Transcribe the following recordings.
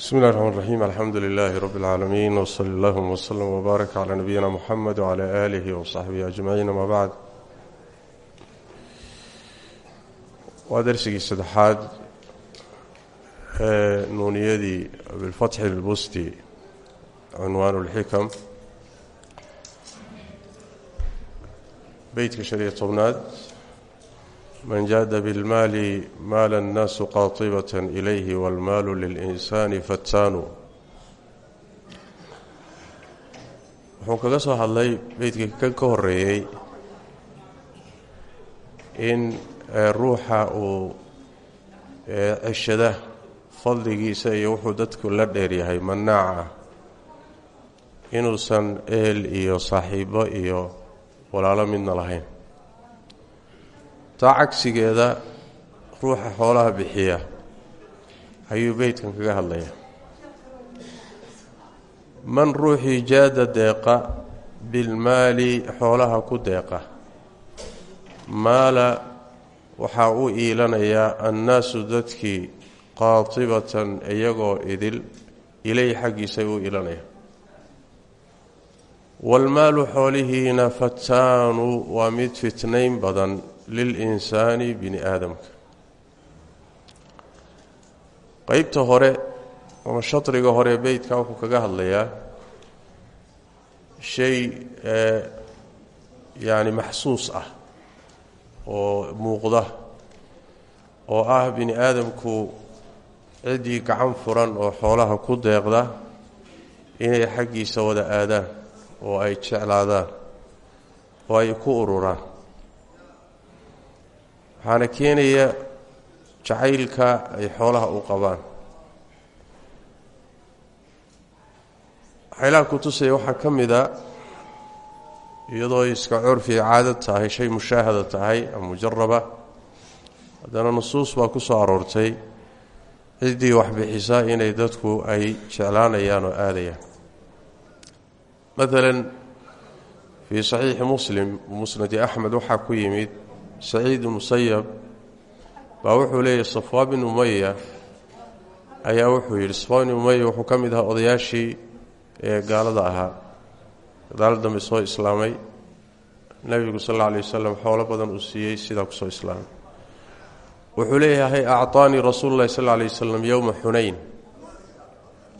bismi llahi raxmaan raxiim alxamdu lilaahi rabbi اlcaalamiin wsali allahuma wslm wbaarak calaa nabiyina muxamed wcala alihi wasaxbihi ajmaciin ama bacd waa darsigii saddexaad ee nuuniyadii bilfatxi lbusti cunwaan اlxikam beytka shan iyo tobnaad man jaada bilmaali maala annaasu qaatibata ilayhi walmaalu lilinsaani fattaanu wuxuu kaga soo hadlay beydkii kan ka horeeyey in ruuxa uu ceshada fadligiisa iyo wuxuu dadku la dheeryahay manaaca inuusan ehel iyo saaxiibo iyo walaalo midna lahayn taa cagsigeeda ruuxa xoolaha bixiya. Ayuu beydkan kaga hadlayaa. Man ruuxii jaada deeqa bilmaali xoolaha ku deeqa. Maala waxaa u iilanayaa annaasu dadkii qaatibatan iyagoo idil ilay xaggiisay u iilanaya. Waalmaalu xoolihiina fataanu waa mid fitnayn badan lilinsaani bini aadamka qeybta hore ama shadriga hore beytka wuxuu kaga hadlayaa shay yacni maxsuus ah oo muuqda oo ah bini aadamku ciddii gacan furan oo xoolaha ku deeqda inay xaggiisa wada aadaan oo ay jeclaadaan oo ay ku ururaan waxaana keenaya jacaylka ay xoolaha u qabaan. Waxaylaha ku tusaya waxaa ka mid a iyadoo iska curfi caado tahay shay mushaahada tahay ama mujaraba haddana nusuus baa ku soo aroortay ciddii waxbixisa inay dadku ay jeclaanayaan oo aadayaan. Maalan fii saxiixi muslim musnadi axmed waxaa ku yimid saciid musayab baa wuxuu leeyahy safwaa bin umaya ayaa wuxuu yidhi safwaa bin umaya wuxuu ka ahaa odayaashii ee gaalada ahaa gadaal soo islaamay. Nebigu sal alla alay xoolo badan uu siiyey sidaa ku soo islaamay. Wuxuu leeyahay acطaanii rasuulu llahi sal alay wasalam yowma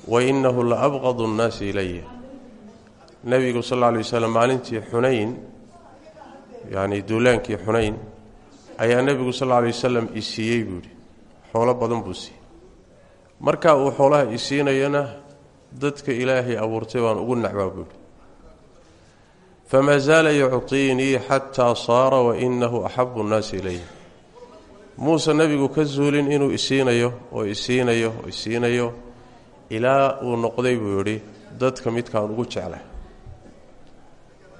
wa inahu la abqadu اnnaasi ilaya nebigu sal alla alay wasalam maalintii xunayn yacni duulaankii xunayn ayaa nebigu sal alay wasalam i siiyey buu yidhi. Xoolo badan buu siiyey. Marka uu xoolaha i siinayona dadka ilaahay abuurtay baan ugu nacbaa buu yidhi. Famaa zaala yucطiinii xataa saara wainahu axabu nnaasi ilay muuse nebigu ka zuulin inuu isiinayo oo isiinayo oo isiinayo ilaa uu noqday buu yidhi dadka midkaan ugu jeclay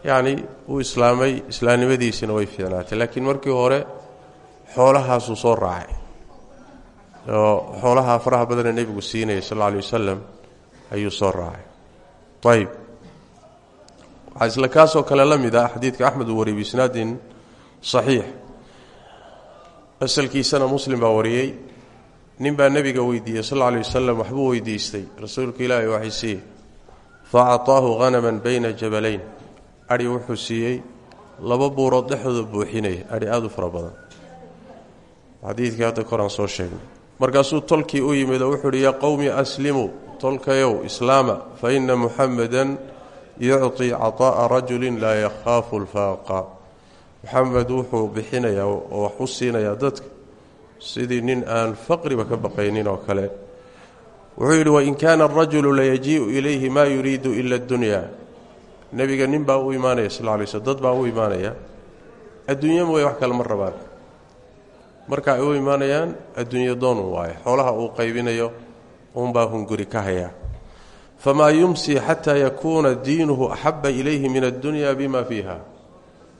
yacni uu islaamay islaamnimadiisina way fiicnaatay. Laakiin markii hore xoolahaasuu soo raacay. Oo xoolaha faraha badanee nebigu siinayay sal alla alay wasalam ayuu soo raacay. Ayb waxaa isla kale la mid ah xadiidka axmed uu wariyay biisnaadin saxiix. Asalkiisana muslim baa wariyey. Nin baa nebiga weydiiyey sal alla waxbuu weydiistay. Rasuulka ilaahi waxay siiye fa acطaahu hanaman bayna jabalayn. Adhi wuxuu siiyey laba buurood dhexdooda buuxinaya adhi aada u fara badan xadiidkii hadda koraan soo sheegnay. Markaasuu tolkii u yimid oo wuxuu hi yaa qowmi aslimuu tolkayow islaama fa inna muxamedan yucطi caطa'a rajulin laa yakhaafu lfaaqa muxamed wuxuu bixinayaa oo wax dadka. Sidii nin aan faqriba ka baqaynin oo kale. Wuxuu yidhi wain kaana arajulu layajiiu ilayhi maa yuriidu ila adunyaa nebiga nin baa u imaanaya sal lay slm dad baa u imaanaya. Adduunya mooya wax kale ma marka ay u imaanayaan adduunyo doonun waaye xoolaha uu qaybinayo uunbaa hunguri ka hayaa famaa yumsi xataa yakuuna diinuhu axaba ilayhi min addunya bima fiiha.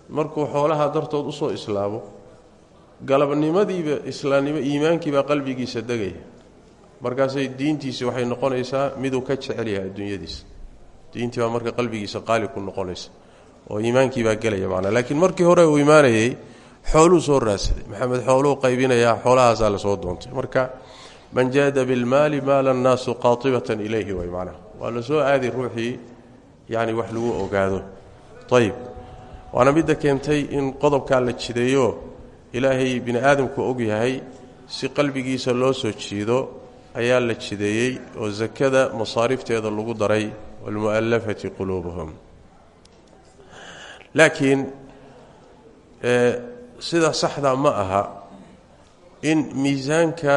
Markuu xoolaha dartood u soo islaamo galabnimadiiba islaamnimo iimaankiibaa qalbigiisa degaya. Markaasay diintiisi waxay noqonaysaa miduu ka jecel yahay adduunyadiisa diintii marka qalbigiisa qaali ku noqonaysa oo iimaankiibaa gelaya macnaa. Laakiin markii hore uu imaanayey xooluu soo raadsaday maxamed xooluu qaybinayaa xoolahaasaa la soo doontay. Marka man jaada bilmaali maala annaasu qaatibatan ilayhi way macnaha waa la soo aadi ruuxii yacni wax ogaado. Ayib waana midda keentay in qodobkaa la jideeyo ilaahay bini aadamku og yahay si qalbigiisa loo soo jiido ayaa la jideeyey oo sakada masaarifteeda lagu daray waalmu'allafati quluubuhum. Laakiin sida saxda ma aha in miisaanka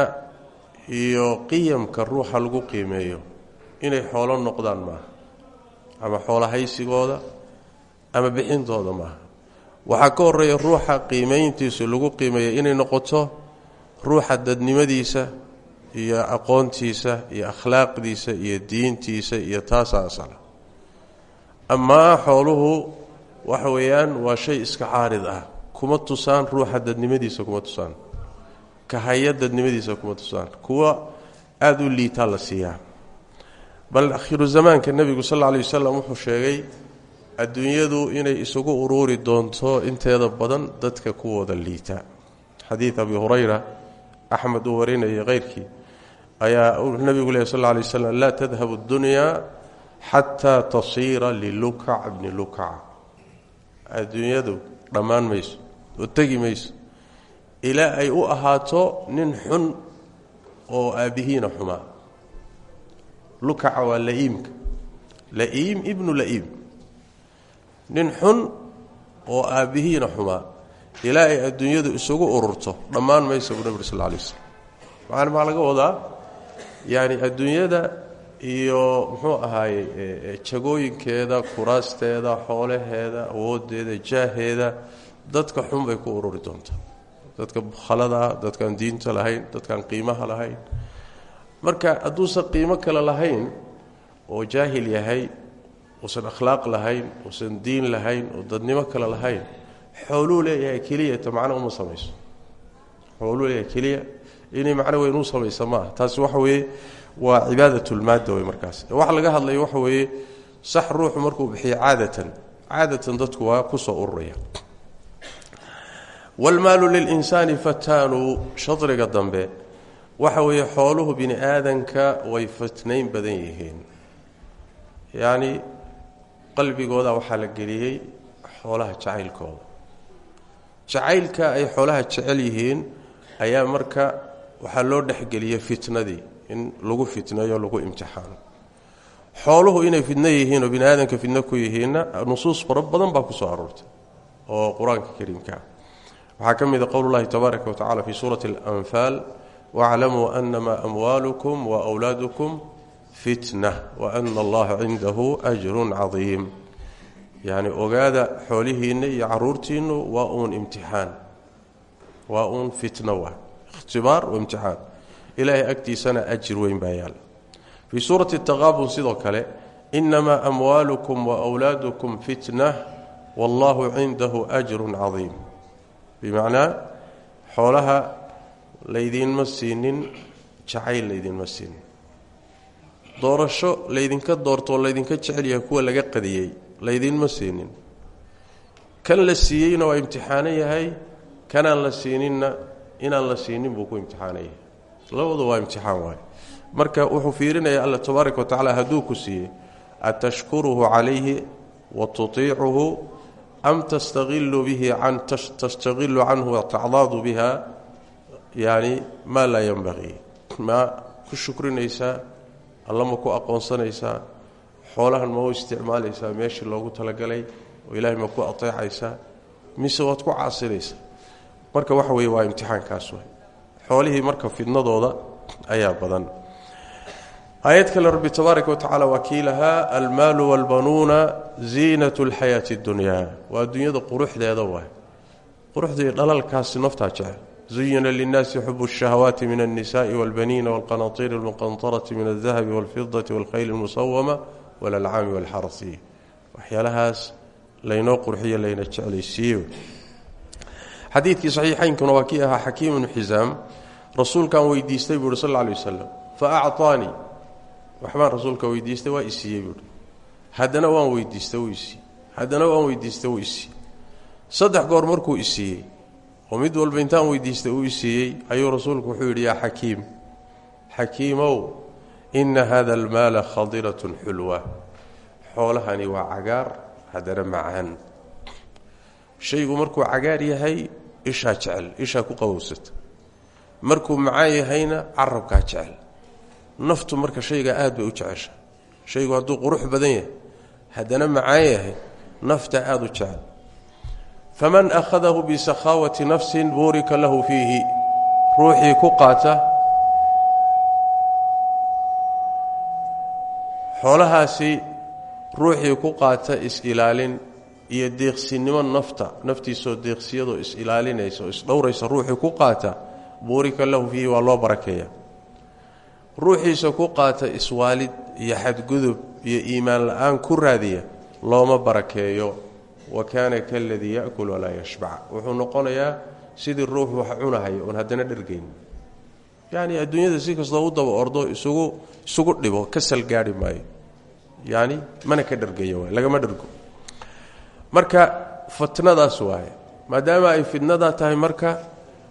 iyo qiyamka ruuxa lagu qiimeeyo inay xoolo noqdaan maaha ama xoolahaysigooda ama bixintooda maaha. Waxaa ka horreeya ruuxa qiimayntiisu lagu qiimeeya inay noqoto ruuxa dadnimadiisa iyo aqoontiisa iyo akhlaaqdiisa iyo diintiisa iyo taasaa asala. Amaa xooluhu waxa weeyaan waa shay iska caarid ah kuma tusaan ruuxa dadnimadiisa kuma tusaan. Kahaya dadnimadiisa kuma tusaan. Kuwa aada u liitaa la siiyaa. Bal akhiru zamaanka nebigu sal alla alay wasalam wuxuu sheegay adduunyadu inay isugu uruuri doonto inteeda badan dadka kuwooda liita. Xadiid abi hurayra axmed uu warinayay keyrkii ayaa nebigu lehy sal lla alay waslam laa tadhabu اddunyaa xataa tasiira lilukac bni lukac adduunyadu dhammaan mayso oo tegi ilaa ay u ahaato nin xun oo aabbihiina xumaa. Lukaca waa la'iimka. La'iim ibnu la'iim. Nin xun oo aabbihiina xumaa. Ilaa ay adduunyadu isugu ururto. Dhammaan maysa buu nabig sal lla alay waslam macana maxaa laga wadaa yacni adduunyada iyo muxuu ahaaye jagooyinkeeda kuraasteeda xoolaheeda awooddeeda jaaheeda dadka xun bay ku ururi doontaa dadka bukhaladaa dadkaan diinta lahayn dadkaan qiimaha lahayn. Marka hadduusan qiimo kale lahayn oo jaahil yahay uusan akhlaaq lahayn uusan diin lahayn oo dadnimo kale lahayn xooluu leeyahay keliyata macno uma samayso. Xooluu leeyahay keliya inay macno weyn u samaysa maaha. Taasi waxa weeye waa cibaadatulmaadda wey markaas. Waxa laga hadlaya waxa weeye sax ruuxu markuu bixiyo caadatan. Caadatan dadku waa ku soo ururaya waalmaalu lilinsaani fataanu shadriga dambe waxa weeye xooluhu bini aadanka way fatnayn badan yihiin. yacni qalbigooda waxaa la geliyey xoolaha jacaylkooda. jacaylka ay xoolaha jecel yihiin ayaa marka waxaa loo dhexgeliyey fitnadii in lagu fitneeyo lagu imtixaano. xooluhu inay fidno yihiin oo bini aadamka fidno ku yihiinna nusuus fara badan baa ku soo aroortay oo qur'aanka kariimkaa waxaa ka mida qowl llahi tabaaraka wa tacala fi suurati alanfaal waclamuu anama amwaalukum wa wlaadukum fitna wa ana allaha cindahu ajrun cadiim. Yacni ogaada xoolihiinna iyo caruurtiinnu waa uun imtixaan. Waa uun fitno waa. Ikhtibaar wa imtixaan. Ilaahay agtiisana ajir weyn baa yaalla fii suurati taqaabun sidoo kale inamaa amwaalukum wa wlaadukum fitna wallahu cindahu ajrun cadiim bimacnaa xoolaha laydinma siinin jacayl laydinma siinin. Doorasho laydinka doortoo laydinka jecel yahay kuwa laga qadiyey laydinma siinin. Kan la siiyeyna waa imtixaano yahay kanaan la siininna inaan la siinin buu ku imtixaano yahay. Labadu waa imtixaan waay marka wuxuu fiirinaya alla tabaaraka wa tacala hadduu ku siiyey atashkuruhu calayhi wa tutiicuhu am tastaqilu bihi can tastaqilu canhu watacdaadu biha yani maa laa yanbaqii ma ku shukrinaysaa alla ma ku aqoonsanaysaa xoolahan ma u isticmaalaysaa meeshii loogu talagalay oo ilaahay ma ku ateecaysaa mise waad ku caasinaysaa marka waxa weeye waa imtixaankaas way xoolihii marka fidnadooda ayaa badan aayad kale rabbi tabaaraka wa tacala waa kii lahaa almaalu waalbanuuna ziinat lxayaati اdunyaa waa adduunyada quruxdeeda waay quruxdii dhalalkaasi naftaa jecel zuyina linnaasi xubu الشhahawaati min الnisaءi wاlbaniina wاlqanaطiir اlmuqanطaraةi min الdahabi wاlfidaةi wاlkhayl اlmusawama wاlalcaami wاlxarsi waxyaalahaas laynoo qurxiyo layna jeclaysiiye xadiidkii saxiixaynkuna waa kii ahaa xakiim ibnu xisaam rasuulkaan weydiistay buu uhi sal lla alay wasalam fa acطaanii waxbaan rasuulka weydiistay waa isiiyey buuhi haddana waan weydiista wuu isiiyey haddana waan weydiista wuu isiiyey saddex goor markuu isiiyey oo mid walba intaan weydiistay uu isiiyey ayuu rasuulku wuxuu yidhi yaa xakiim xakiimow ina hada almaala khadiratun xulwa. Xoolahani waa cagaar haddana macaan shaygu markuu cagaar yahay ishaa jecel ishaa ku qabowsata. Markuu macaan yahayna carabkaa jecel naftu marka shaygaa aad bay u jecesha shaygu hadduu qurux badan yahay haddana macaan yahay nafta aada u jecel. Faman akhadahu bisakhaawati nafsin buurika lahu fiihi. Ruuxii ku qaata xoolahaasi ruuxii ku qaata is-ilaalin iyo deeqsinimo nafta naftiisoo deeqsiyadoo is-ilaalinaysa oo isdhowraysa ruuxii ku qaata buurika lahu fiihi waa loo barakeeya ruuxiisa ku qaata iswaalid iyo xadgudub iyo iimaan la'aan ku raadiya looma barakeeyo. Wa kaana kaladii yakul walaa yashbac. Wuxuu noqonayaa sidii ruux wax cunahaya oon haddana dhergayn yacni adduunyada si kastoo u daba ordo isugu isugu dhibo ka salgaari maayo. Yacni mana ka dhergayo waay lagama dhergo. Marka fitnadaas waaye maadaama ay fitnadaa tahay marka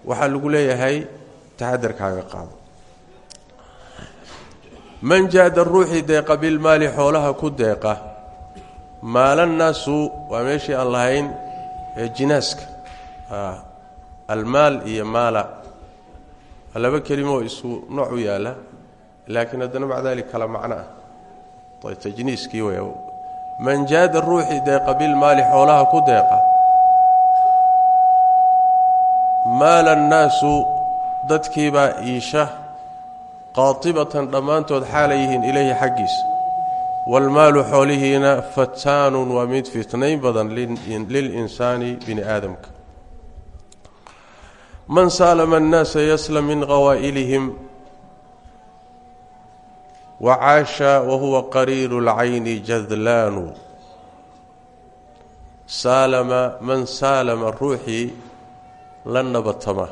waxaa lagu leeyahay taxadarkaaga qaado man jaada ruuxii deeqa bilmaali xoolaha ku deeqa maalannaasu waa meeshii aan lahayn jinaaska. Almaal iyo maala. Laba kelimo isu nooc u yaalla laakiin haddana maca dalik kala macno ah. Tajniiskii wey man jaada ruuxii deeqa bilmaali xoolaha ku deeqa maala annaasu dadkiibaa iisha qaatibatan dhammaantood xaalay yihiin ilayhi xaggiisa waalmaalu xoolihiina fataanun waa mid fitnayn badan lilinsaani bini aadamka man saalama annaasa yaslam min qawaa'ilihim wa caasha wa huwa qariiru lcayni jadlaanu. Saalama man saalama ruuxii la nabatama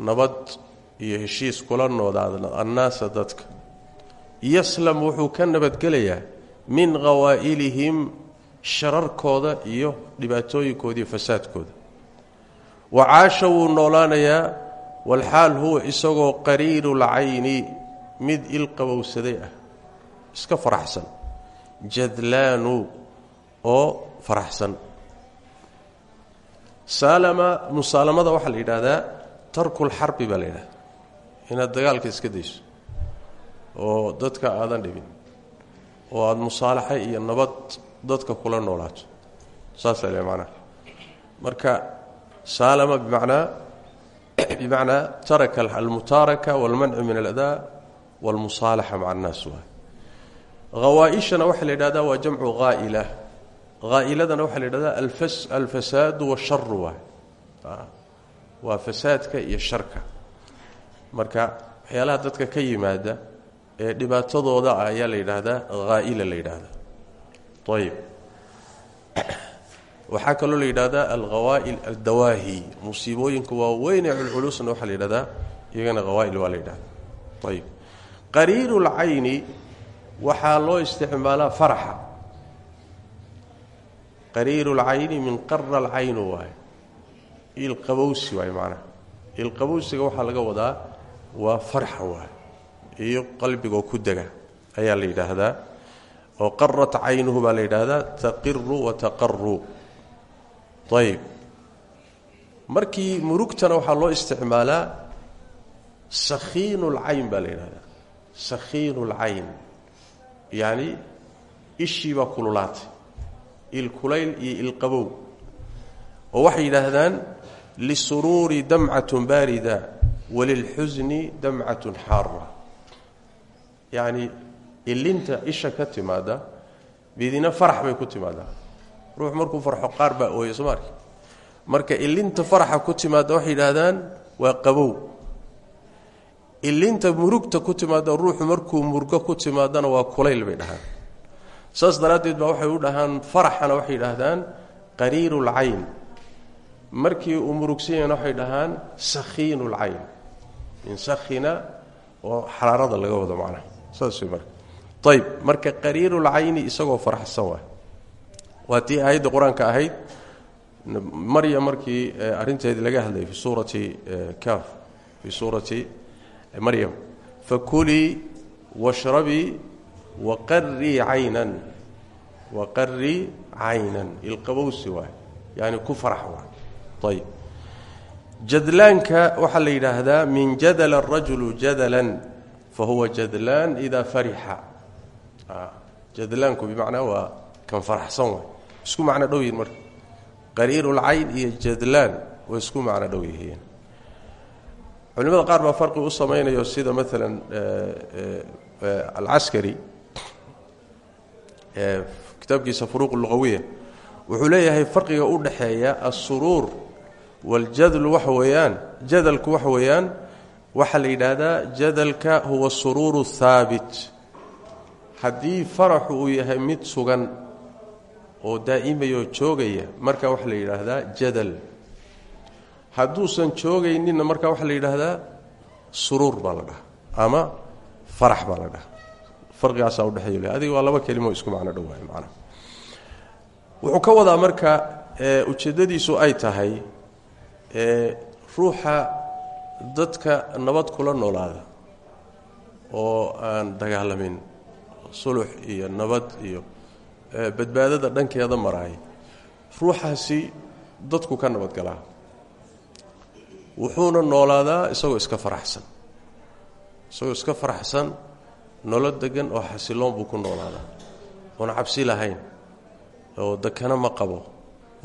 nabad iyo heshiis kula noodaada annaasa dadka. Yaslam wuxuu ka nabadgelayaa min qawaa'ilihim shararkooda iyo dhibaatooyinkooda iyo fasaadkooda. Wa caasha wuu noolaanayaa walxaal huwa isagoo qariirulcayni mid ilqabowsaday ah iska faraxsan jadlaanu oo faraxsan. Saalama musaalamada waxaa la yidhaahdaa tarkulxarbi baa la yidhahda inaad dagaalka iska dayso oo dadka aadan dhibin oo aada musaalaxa iyo nabad dadka kula noolaato. Saasaa le macnaha. Marka saalama bimacnaa bimacnaa taraka almutaaraka walmancu min aladaa walmusaalaxa maca annaas waay hawaa'ishana waxaa la yidhahdaa waa jamcu haa'ila haa'iladana waxaa la yidhahdaa alfasaadu washaru waay waa fasaadka iyo sharka marka waxyaalaha dadka ka yimaada ee dhibaatadooda ah ayaa la yidhaahdaa haa'ila la yidhaahdaa. Ayib waxaa kaloo la yidhahdaa alhawaa'il aldawaahi. Musiibooyinka waaweyn ee culculusna waxaa la yidhahdaa iyagana hawaa'il waa la yidhahdaa ayib qariiru lcayni waxaa loo isticmaalaa faraxa. Qariiru lcayni min qara alcaynu waay ilqabowsi waay macnaha. Ilqabowsiga waxaa laga wadaa waa farxa waay. Iyo qalbigoo ku dega ayaa la yidhaahdaa. Oo qarat caynuhu baa la yidhaahdaa taqiru wa taqaru ayib markii murugtana waxaa loo isticmaalaa sakhiinu lcayn baa la yidhahdaa sakhiinu lcayn yacni ishii baa kululaatay. Ilkulayl iyo ilqabow oo waxay yidhaahdaan lisuruuri damcatun baarida walilxusni damcatun xaara yacni ilinta isha ka timaada bidina farax bay ku timaadaa ruux markuu farxo qaar marka ilinta faraxa ku timaada waxay yidhaahdaan waa qabow. Ilinta murugta ku timaada ruuxu markuu murgo ku timaadana waa kulayl bay dhahaan. Saas daraaddeed baa waxay u dhahaan faraxana waxay yidhaahdaan qariiru lcayn markii uu murugsan yahayna waxay dhahaan sakhiinu lcayn min sakhina oo xaraarada laga wado macnaha. Saas way marka. Ayb marka qariirulcayni isagoo faraxsan waay. Waa tii aayadda ahayd marya markii arrinteedii laga hadlayay fi suurati kaaf fii suurati maryam fakulii washrabii waqarii caynan waqarii caynan. Ilqabowsi waay yani ku farax waay jadlaanka waxaa la yidhaahdaa min jadala arajulu jadalan fa huwa jadlaan idaa farixa. Jadlaanku bimacnaa waa kan faraxsan waay. Isku macno dhow yihiin marka. Qariirulcayn iyo jadlaan way isku macno dhow yihiin. Culimada qaar baa farqi u samaynayo sida maalan alcaskari kitaabkiisa furuuq luqawiya wuxuu leeyahay farqiga u dhaxeeya alsuruur waljadlu waxa weeyaan jadalku waxa weeyaan waxaa la yidhaahdaa jadalka huwa suruuru haabit haddii faraxu uu yahay mid sugan oo daa'imayoo joogaya marka waxaa la yidhaahdaa jadal hadduusan joogayninna marka waxaa la yidhaahdaa suruur baa la dhaha ama farax baa la dhaha farqigaasaa udhexeeya adiga waa laba kelimo isku macno dhowaay macnaha wuxuu ka wadaa marka ujeeddadiisu ay tahay ruuxa dadka nabad kula noolaada oo aan dagaalamin sulux iyo nabad iyo badbaadada dhankeeda maraay ruuxaasi dadku ka nabadgalaa wuxuuna noolaadaa isagoo iska faraxsan. Isagoo iska faraxsan nolo degan oo xasiloon buu ku noolaadaa. Oona cabsi lahayn oo dakana ma qabo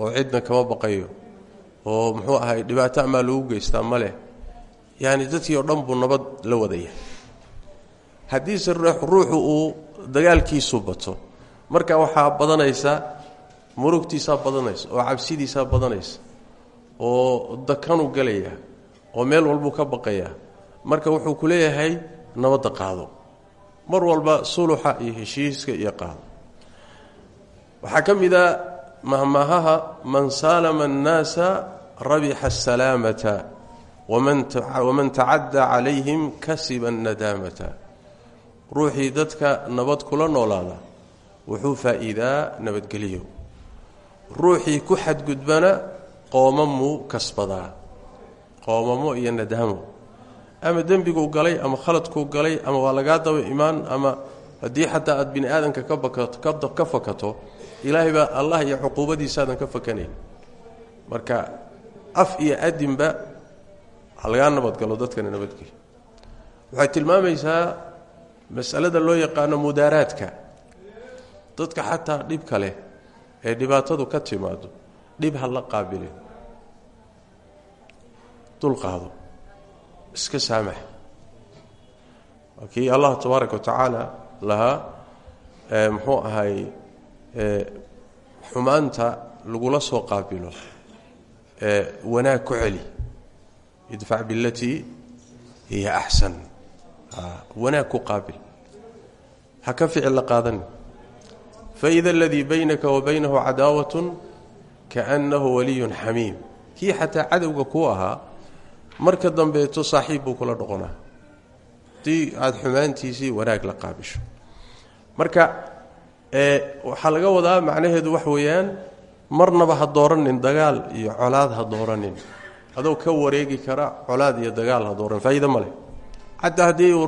oo cidna kama baqayo oo muxuu ahay dhibaato amaa lagu geystaa ma leh. Yacani dadkii oo dhan buu nabad la wadaya. Haddiise ruuxu uu dagaalkiisu bato marka waxaa badanaysa murugtiisaa badanaysa oo cabsidiisaa badanaysa oo dakanu gelaya oo meel walbuu ka baqaya marka wuxuu ku leeyahay nabadda qaado. Mar walba suluxa iyo heshiiska iyo qaado. Waxaa ka mid mahmahaha man saalama annaasa rabixa asalaamata waman tacadda calayhim kasiba annadaamata. Ruuxii dadka nabad kula noolaada wuxuu faa'iidaa nabadgeliyo. Ruuxii ku xadgudbana qoomamuu kasbadaa. Qoomamo iyo nadaamo. Ama dembiguu galay ama khaladkuu galay ama waa lagaa daba imaan ama haddii xataa aad bini aadamka ka bakato ka fakato ilaahay baa allah iyo cuquubadiisaadan ka fakanayn marka af iyo adinba halagaa nabadgalo dadkana nabadgeli waxay tilmaamaysaa masalada loo yaqaano mudaaraadka. Dadka xataa dhibka leh ee dhibaatadu ka timaado dhib ha la qaabilin dulqaado iska saamax. Kii allah tabaaraka wa tacaala lahaa muxuu ahay xumaanta lagula soo qaabilo wanaag ku celi. Idfac bilatii hiya axsan wanaag ku qaabil. Ha ka ficil la qaadani faida aladii baynaka wa baynahu cadaawatun kaannahu waliyun xamiim kii xataa cadowga ku ahaa marka dambeeto saaxiib kula dhoqonaa haddii aada xumaantiisii wanaag la qaabisho marka waxaa laga wadaa macnaheedu wax weeyaan marnaba ha dooranin dagaal iyo colaad ha dooranin. Adoo ka wareegi kara colaad iyo dagaal ha dooran faa'iida ma leh. Xataa haddii uu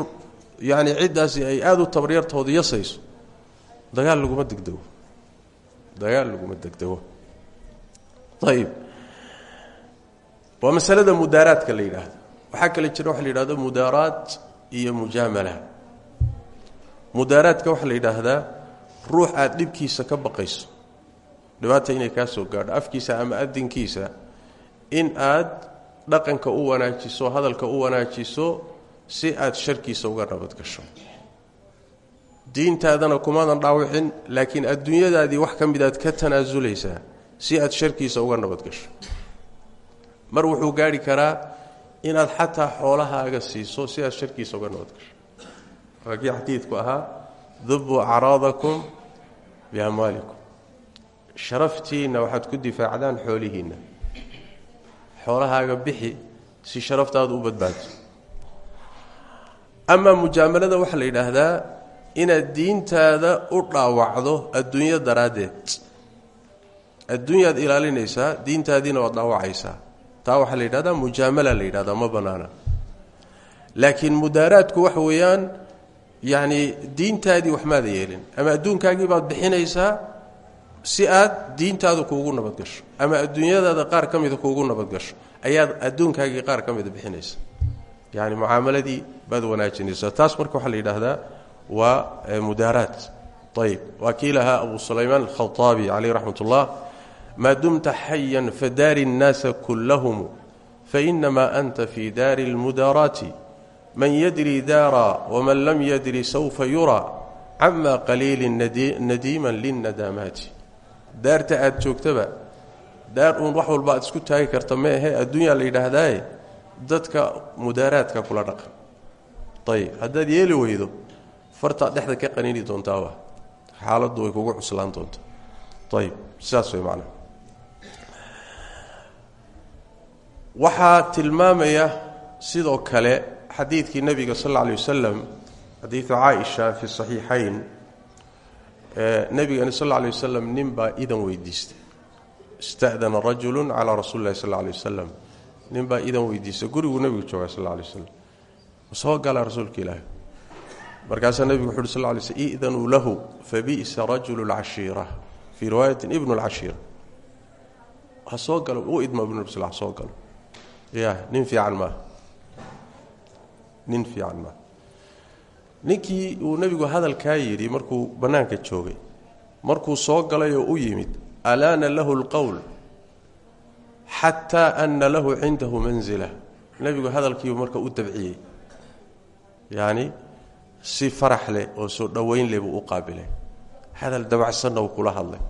yacni ciddaasi ay aada u tabaryartooda yasayso dagaal laguma degdego. Dagaal laguma degdego. Ayib waa masalada mudaaraadka la yidhaahdo. Waxaa kale jira waxa la yidhahdo mudaaraad iyo mujaamala. Mudaaraadka waxaa la yidhaahdaa ruux aada dhibkiisa ka baqayso. Dhibaata inay kaa soo gaadho afkiisa ama adinkiisa in aad dhaqanka u wanaajiso hadalka u wanaajiso si aad sharkiisa uga nabadgasho. Diintaadana kumaadan dhaawicin laakiin adduunyadaadii wax ka mid aad ka tanaasulaysaa si aad sharkiisa uga nabadgasho. Mar wuxuu gaarhi karaa inaad xataa xoolahaaga siiso si aad sharkiisa uga nabadgasho. Waa kii xadiidku ahaa dubuu acraadakum biamwaalikum sharaftiinna waxaad ku difaacdaan xoolihiinna xoolahaaga bixi si sharaftaadu u badbaado amaa mujaamalada waxaa la yidhaahdaa inaad diintaada u dhaawacdo adduunyo daraaddeed adduunyaad ilaalinaysaa diintaadiina waad dhaawacaysaa taa waxaa la yidhahdaa mujaamala la yidhahdaa ma bannaana laakiin mudaaraadku waxa weeyaan yacni diintaadii wax yeelin. Ama adduunkaagii baad bixinaysaa si aad diintaada kuugu nabadgasho ama adduunyadaada qaar ka mida kuugu nabadgasho ayaad adduunkaagii qaar ka mida bixinaysa yani mucaamaladii baad wanaajinaysaa. Taas marka waxaa la yidhaahdaa waa mudaaraat ayb waa abu sulaymaan alkhaaabi caleyh raxmat ullah maa dumta xayan fadaari اnnaasa kullahum fainamaa anta fii daari اlmudaaraati man yadri daara waman lam yadri sawfa yuraa cama qaliili nadiiman linnadaamaati daarta aad joogtaba daar uun wax walba aad isku taagi karta ma ahe adduunyaa la yidhaahdaaye dadka mudaaraadka kula dhaqan ayib haddaad yeeli weydo fartaad dhexda ka qaniini doontaaba xaaladdu way kugu cuslaan doonta ayib sidaas way macnaa waxaa tilmaamaya sidoo kale xadiidkii nebiga sal alla alay wasalam xadiidu caaisha fi saxiixayn nebigani sal alla alay wasalam nin baa idan weydiistay. Ista'dana rajulu calaa rasuuli sal alla alay wasalam nin baa idan weydiistay. Guriguu nebigu joogaa sal alla alay waslam soo gala rasuulka ilaahi markaasaa nebigu wuxu uhi sal lla lay slm idanuu lahu fabi'sa rajulu lcashiira fii riwaayatin ibnu lcashiira ha soo galo u idma ibnu sl soo galo. Ya nin fiican maaha nin fiican maaha ninkii uu nebigu hadalkaa yidhi markuu bannaanka joogay markuu soo galay oo u yimid alaana lahu lqowl xataa ana lahu cindahu manzila. Nebigu hadalkiibu marka u dabciyey. Yacni si farax leh oo soo dhowayn leh buu qaabilay. Hadal dabacsanna uu kula hadlay.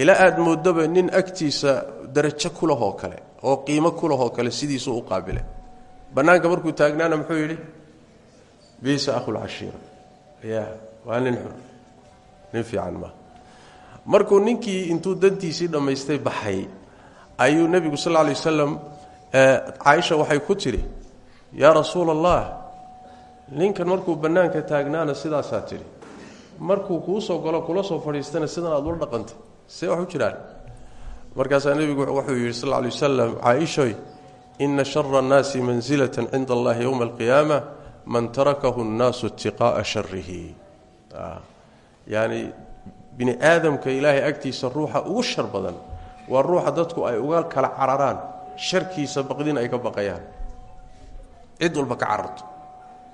Ilaa aada mooddoba nin agtiisa darajo ku lahoo kale oo qiimo ku lahoo kale sidiisuu u qaabilay bannaanka markuu taagnaana muxuu yidhi bisa akhulcashiira ya waa nin xun nin fiican maa markuu ninkii intuu dantiisii dhammaystay baxay ayuu nebigu sal lay wasalam caaisha waxay ku tidhi yaa rasuula allah ninkan markuu bannaanka taagnaana sidaasaa tidhi. Markuu kuu soo galo kula soo fadhiistana sidan aad ula dhaqantay. See wax u jiraan. Markaasaa nebigu wuxuu yidhi sal lay wasalam caaishoy ina shara annaasi mansilatan cinda allahi yowma alqiyaama man tarakahu nnaasu itiqaa'a sharihi yacni bini aadamka ilaahay agtiisa ruuxa ugu shar badan waa ruuxa dadku ay uga kala cararaan sharkiisa baqdin ay ka baqayaan cid walba ka cararto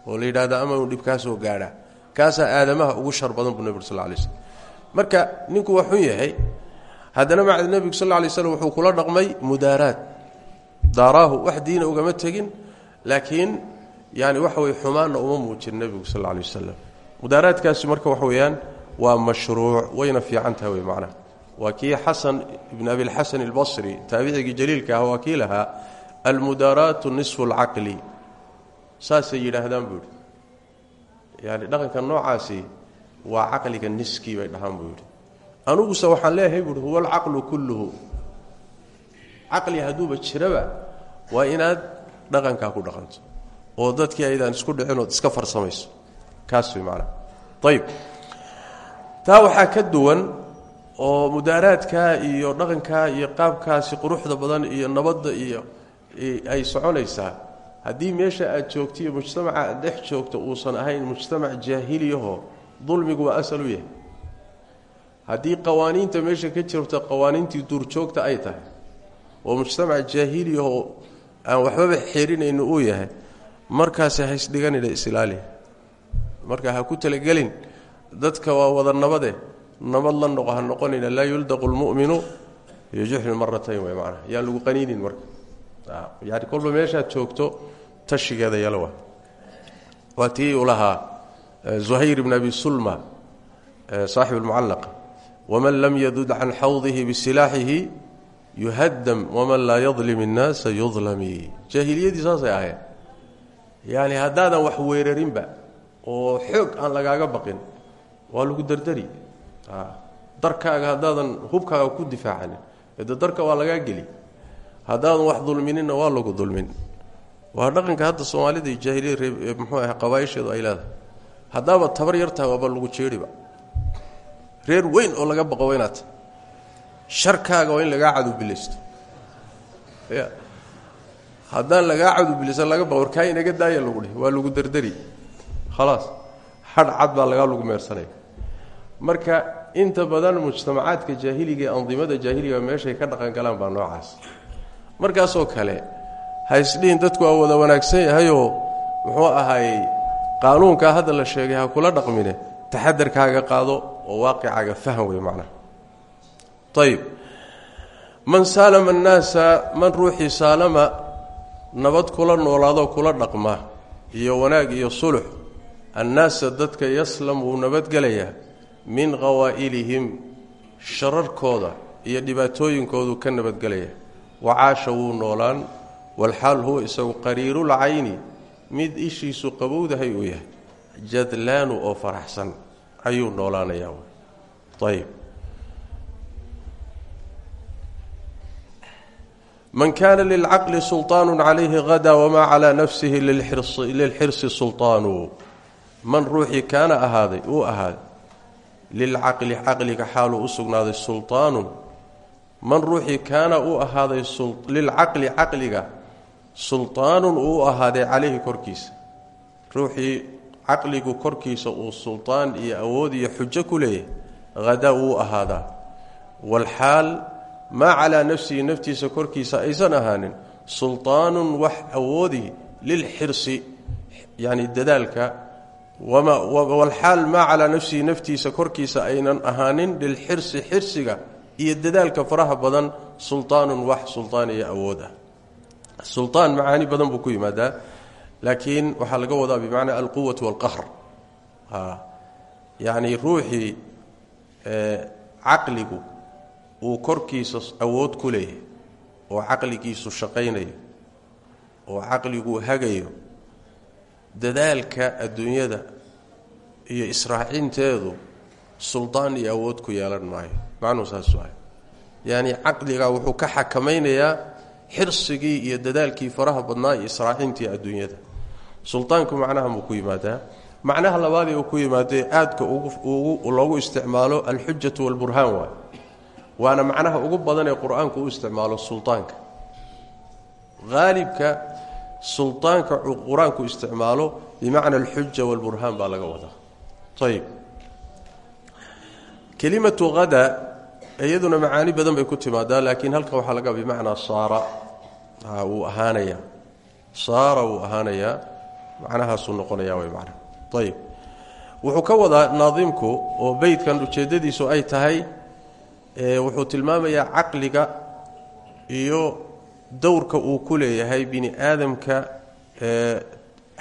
oo la yidhahda ama uu dhib kaa soo gaadha kaasaa aadamaha ugu shar badan buu nebig sal lay slm marka ninku waa xun yahay haddana maca nebigu sal lay slm wuxuu kula dhaqmay mudaaraad daaraahu wax diina ugama tegin laakiin yani waxa weye xumaanna uma muujin nebigu sal lay wasalam mudaaraadkaasi marka weeyaan waa mashruuc wayna fiican tahay wey macnaha waa kii xasan ibn abilxasan albasri taabicigii jaliilka ah waa kii lahaa almudaaraatu nisfu lcaqli saasay yidhaahdaan buu yidhi. Yani dhaqanka noocaasi waa caqliga niskii bay dhahaan buu yidhi. Waxaan leeyahay buuhi huwa alcaqlu kulluhu caqli hadduuba jiraba waa inaad dhaqankaa ku dhaqanto. Oo dadkii aydaan isku dhicin ood iska farsamayso. Kaas way macnaha ayib taa waxaa ka duwan oo mudaaraadkaa iyo dhaqankaa iyo qaabkaasi quruxda badan iyo nabadda iyo ay soconaysaa. Haddii meesha aad joogto iyo mujtamaca aad dhex joogto uusan ahayn mujtamac jaahiliyahoo dulmigu waa asal u yahay. Haddii qawaaniinta meesha ka jirto qawaaniintii duurjoogta ay tahay oo mujtamac jaahiliyahoo aan waxbaba xerinayno uu yahay markaasi haysdhiganina islaali. Marka ha ku talagelin dadka waa wada nabade nabad la noqo ha noqonayna laa yuldaqu lmuminu iyo juxrin maratayn way manaa yaan lagu qaniinin marka. Yani kolba meeshaad joogto tashigeeda yala waa. Tii uu lahaa zuhayr bn abi sulma saaxib almucallaq waman lam yadud can xawdihi bisilaaxihi yuhadam waman laa yadlim innaasa yudlami jaahiliyadii saasay ahayd yani haddaadan wax weerarinba oo xoog aan lagaaga baqin waa lagu dardari. Darkaaga haddaadan hubkaaga ku difaacanin de darka waa lagaa geli haddaadan wax dulmininna waa lagu dulmin. Waa dhaqanka hadda soomaalida ree muxuu aha qabaaisheedu ay leedahay. Haddaaba tabar yartahay waaba lagu jeedhiba reer weyn oo laga baqo waynaata sharkaaga waa in lagaa cadubilaysto ya. Haddaan lagaa cadubilsan laga ba inaga daaya lagu dheh waa lagu dardari. Khalaas hadh cad baa lagaa lagu meersanaya marka inta badan mujtamacaadka jaahiliga ee andimada jaahiliga meeshay ka dhaqan galaan baa noocaas. Markaasoo kale ha isdhihin dadku waa wada wanaagsan yahayoo muxuu ahaayey qaanuunkaa hadda la sheegay ha kula dhaqmine taxadarkaaga qaado oo waaqicaaga faham wey macnaha ayib man saalama annaasa man ruuxii saalama nabad kula noolaadoo kula dhaqma iyo wanaag iyo sulux annaasa dadka yaslam wuu nabadgelayaa min qawaa'ilihim shararkooda iyo dhibaatooyinkoodu ka nabadgelaya wacaasha wuu noolaan walxaal huwa isagu qariirul cayni mid ishiisu qabowdahay uu yahay jadlaanu oo faraxsan ayuu noolaanayaa. Ayib man kaana lilcaqli sulaanu calayhi hadaa wamaa calaa nafsihi lilxirsi sulaanu man ruuxii kaana ahaaday uu ahaaday lilcaqli caqliga xaaluu u sugnaaday sulaanun man ruuxii kaana uu ahaaday lilcaqli caqliga sulaanun uu ahaaday calayhi korkiisa. Ruuxii caqligu korkiisa uu sulaan iyo awood iyo xujo ku leeyahy hadaa wuu ahaadaa maa calaa nafsihi naftiisa korkiisa aysan ahaanin sulطaanu wax awoodi lilxirsi yani dadaalka. Wlxaal maa calaa nafsihi naftiisa korkiisa aynan ahaanin lilxirsi xirsiga iyo dadaalka faraha badan sulaanun wax sulaaniya awood ah. Sulaan badan buu ku yimaadaa laakiin waxaa laga wadaa bimacnaa alquwatu walqahr yani ruuxii caqligu uu korkiisa awood ku leeyahay oo caqligiisu shaqaynayo oo caqliguu hagayo dadaalka adduunyada iyo israacinteedu suldaan iyo awood ku yeelan maayo. Macnuhu saas waay yacni caqliga wuxuu ka xakamaynayaa xirsigii iyo dadaalkii faraha badnaa iyo israacintii adduunyada. Sultaanku macnaha muu ku yimaadaa? Macnaha labaadee uu ku yimaadee aadka loogu isticmaalo alxujatu walburhaan waay waana macnaha ugu badan ee qur'aanku u isticmaalo sultaanka. Haalibka sultaanka qur'aanku isticmaalo bimacna alxuja walburhaan baa laga wadaa. Ayib kelimatu hada iyaduna macaani badan bay ku timaadaa laakiin halkan waxaa laga bimacnaa saara. Wuu ahaanaya. Saara wuu ahaanayaa macnahaasuu noqonaya way macna. Ayib wuxuu ka wadaa naadimku oo beydkan ujeeddadiisu ay tahay wuxuu tilmaamayaa caqliga iyo dowrka uu ku leeyahay bini aadamka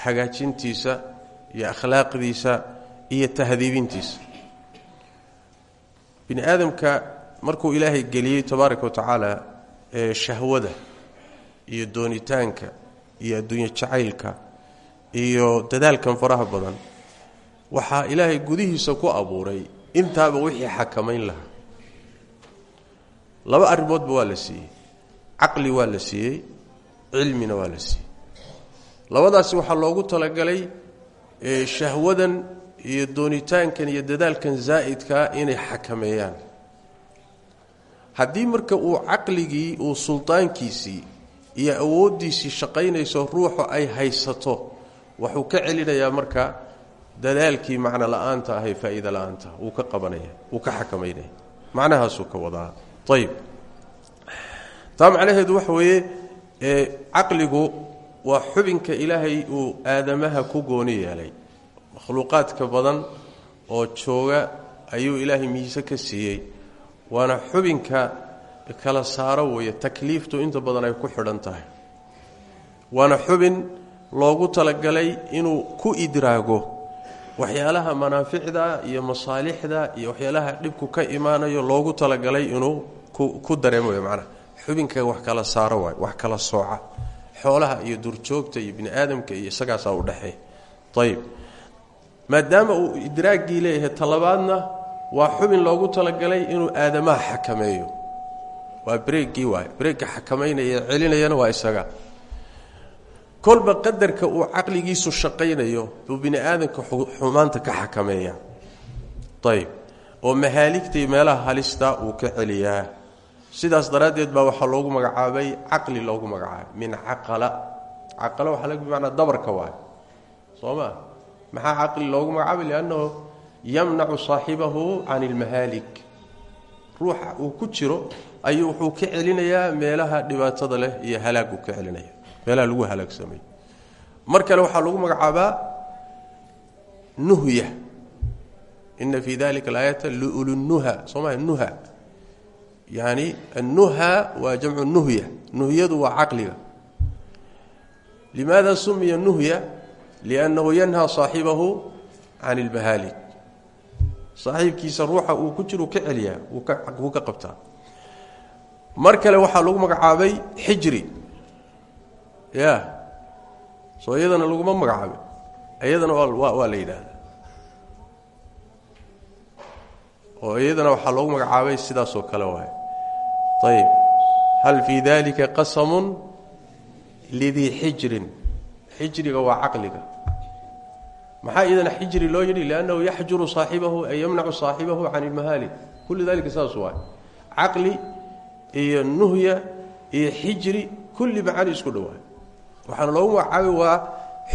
hagaajintiisa iyo akhlaaqdiisa iyo tahdiibintiisa. Bini aadamka markuu ilaahay geliyey tabaaraka wa tacaala shahwada iyo doonitaanka iyo adduunye jacaylka iyo dadaalkan faraha badan waxaa ilaahay gudihiisa ku abuuray intaaba wixii xakamayn lahaa laba arrimoodba waa la siiyey. Caqli waa la siiyey. Cilmina waa la siiyey. Labadaasi waxaa loogu talagalay shahwadan iyo doonitaankan iyo dadaalkan zaa'idkaa inay xakameeyaan. Haddii marka uu caqligii uu suldaankiisii iyo awooddiisii shaqaynayso ruuxu ay haysato wuxuu ka celinayaa marka dadaalkii macno la'aanta ahay faa'iida la'aanta wuu ka qabanaya wuu ka xakamaynaya macnahaasuu ka wadaa ayib taa macnaheedu waxa weeye caqligu waa xubinka ilaahay uu aadamaha ku gooni yeelay makhluuqaadka badan oo jooga ayuu ilaahay miise ka siiyey waana xubinka kala saaro weeye takliiftu inta badan ay ku xidhan tahay waana xubin loogu talagalay inuu ku idraago waxyaalaha manaaficda iyo masaalixda iyo waxyaalaha dhibku ka imaanayo loogu talagalay inuu ku dareemo manaa xubinka wax kala saaro waay wax kala sooca. Xoolaha iyo durjoogta iyo bini aadamka iyo isagaasaa u dhexeey. Ayib maadaama uu idraagii talabaadna waa xubin loogu talagalay inuu aadamaha xakameeyo. Waa breegii waay. Breegka xakamaynaya celinayana waa isaga. Kolba qadarka uu caqligiisu shaqaynayo buu bini xumaanta ka xakameeya. Ayib oo mahaaligtii meelaha halistaa uu ka celiyaa sidaas daraaddeed baa waxaa loogu magacaabay caqli loogu magacaabay. Min caqala. Caqala waxaa laga bimacnaa dabarka waay. Soo ma? Maxaa caqli loogu magacaabay? Liannahu yamnacu saaxibahu can ilmahaalik ruuxa uu ku jiro ayuu wuxuu ka celinayaa meelaha dhibaatada leh iyo halaaguu ka celinaya meelaha lagu halaagsamay. Mar kale waxaa lagu magacaabaa nuhya. Ina fii dalika alaayata liulunuha soo maa nuha yani annuha waa jamcu nuhya. Nuhyadu waa caqliga. Limaada sumiya nuhya? Liannahu yanhaa saaxibahu can ilmahaalik saaxiibkiisa ruuxa uu ku jiro ka celiyaa wuu ka qabtaa. Mar kale waxaa lagu magacaabay xijri. Ya. Soo iyadana laguma magacaabay iyadana waa la yidhaahdaa. Oo iyadana waxaa loogu magacaabay sidaasoo kale waay ayib hal fii dalika qasamun lidii xijrin xijriga waa caqliga maxaa iyadana xijri loo yidhi liannahu yaxjuru saaxibahu ay yamnacu saaxibahu can ilmahaalik kulli dalika saas waay caqli iyo nuhya iyo xijri kulli macaani isku dhawaay waxaana loogu magacaabay waa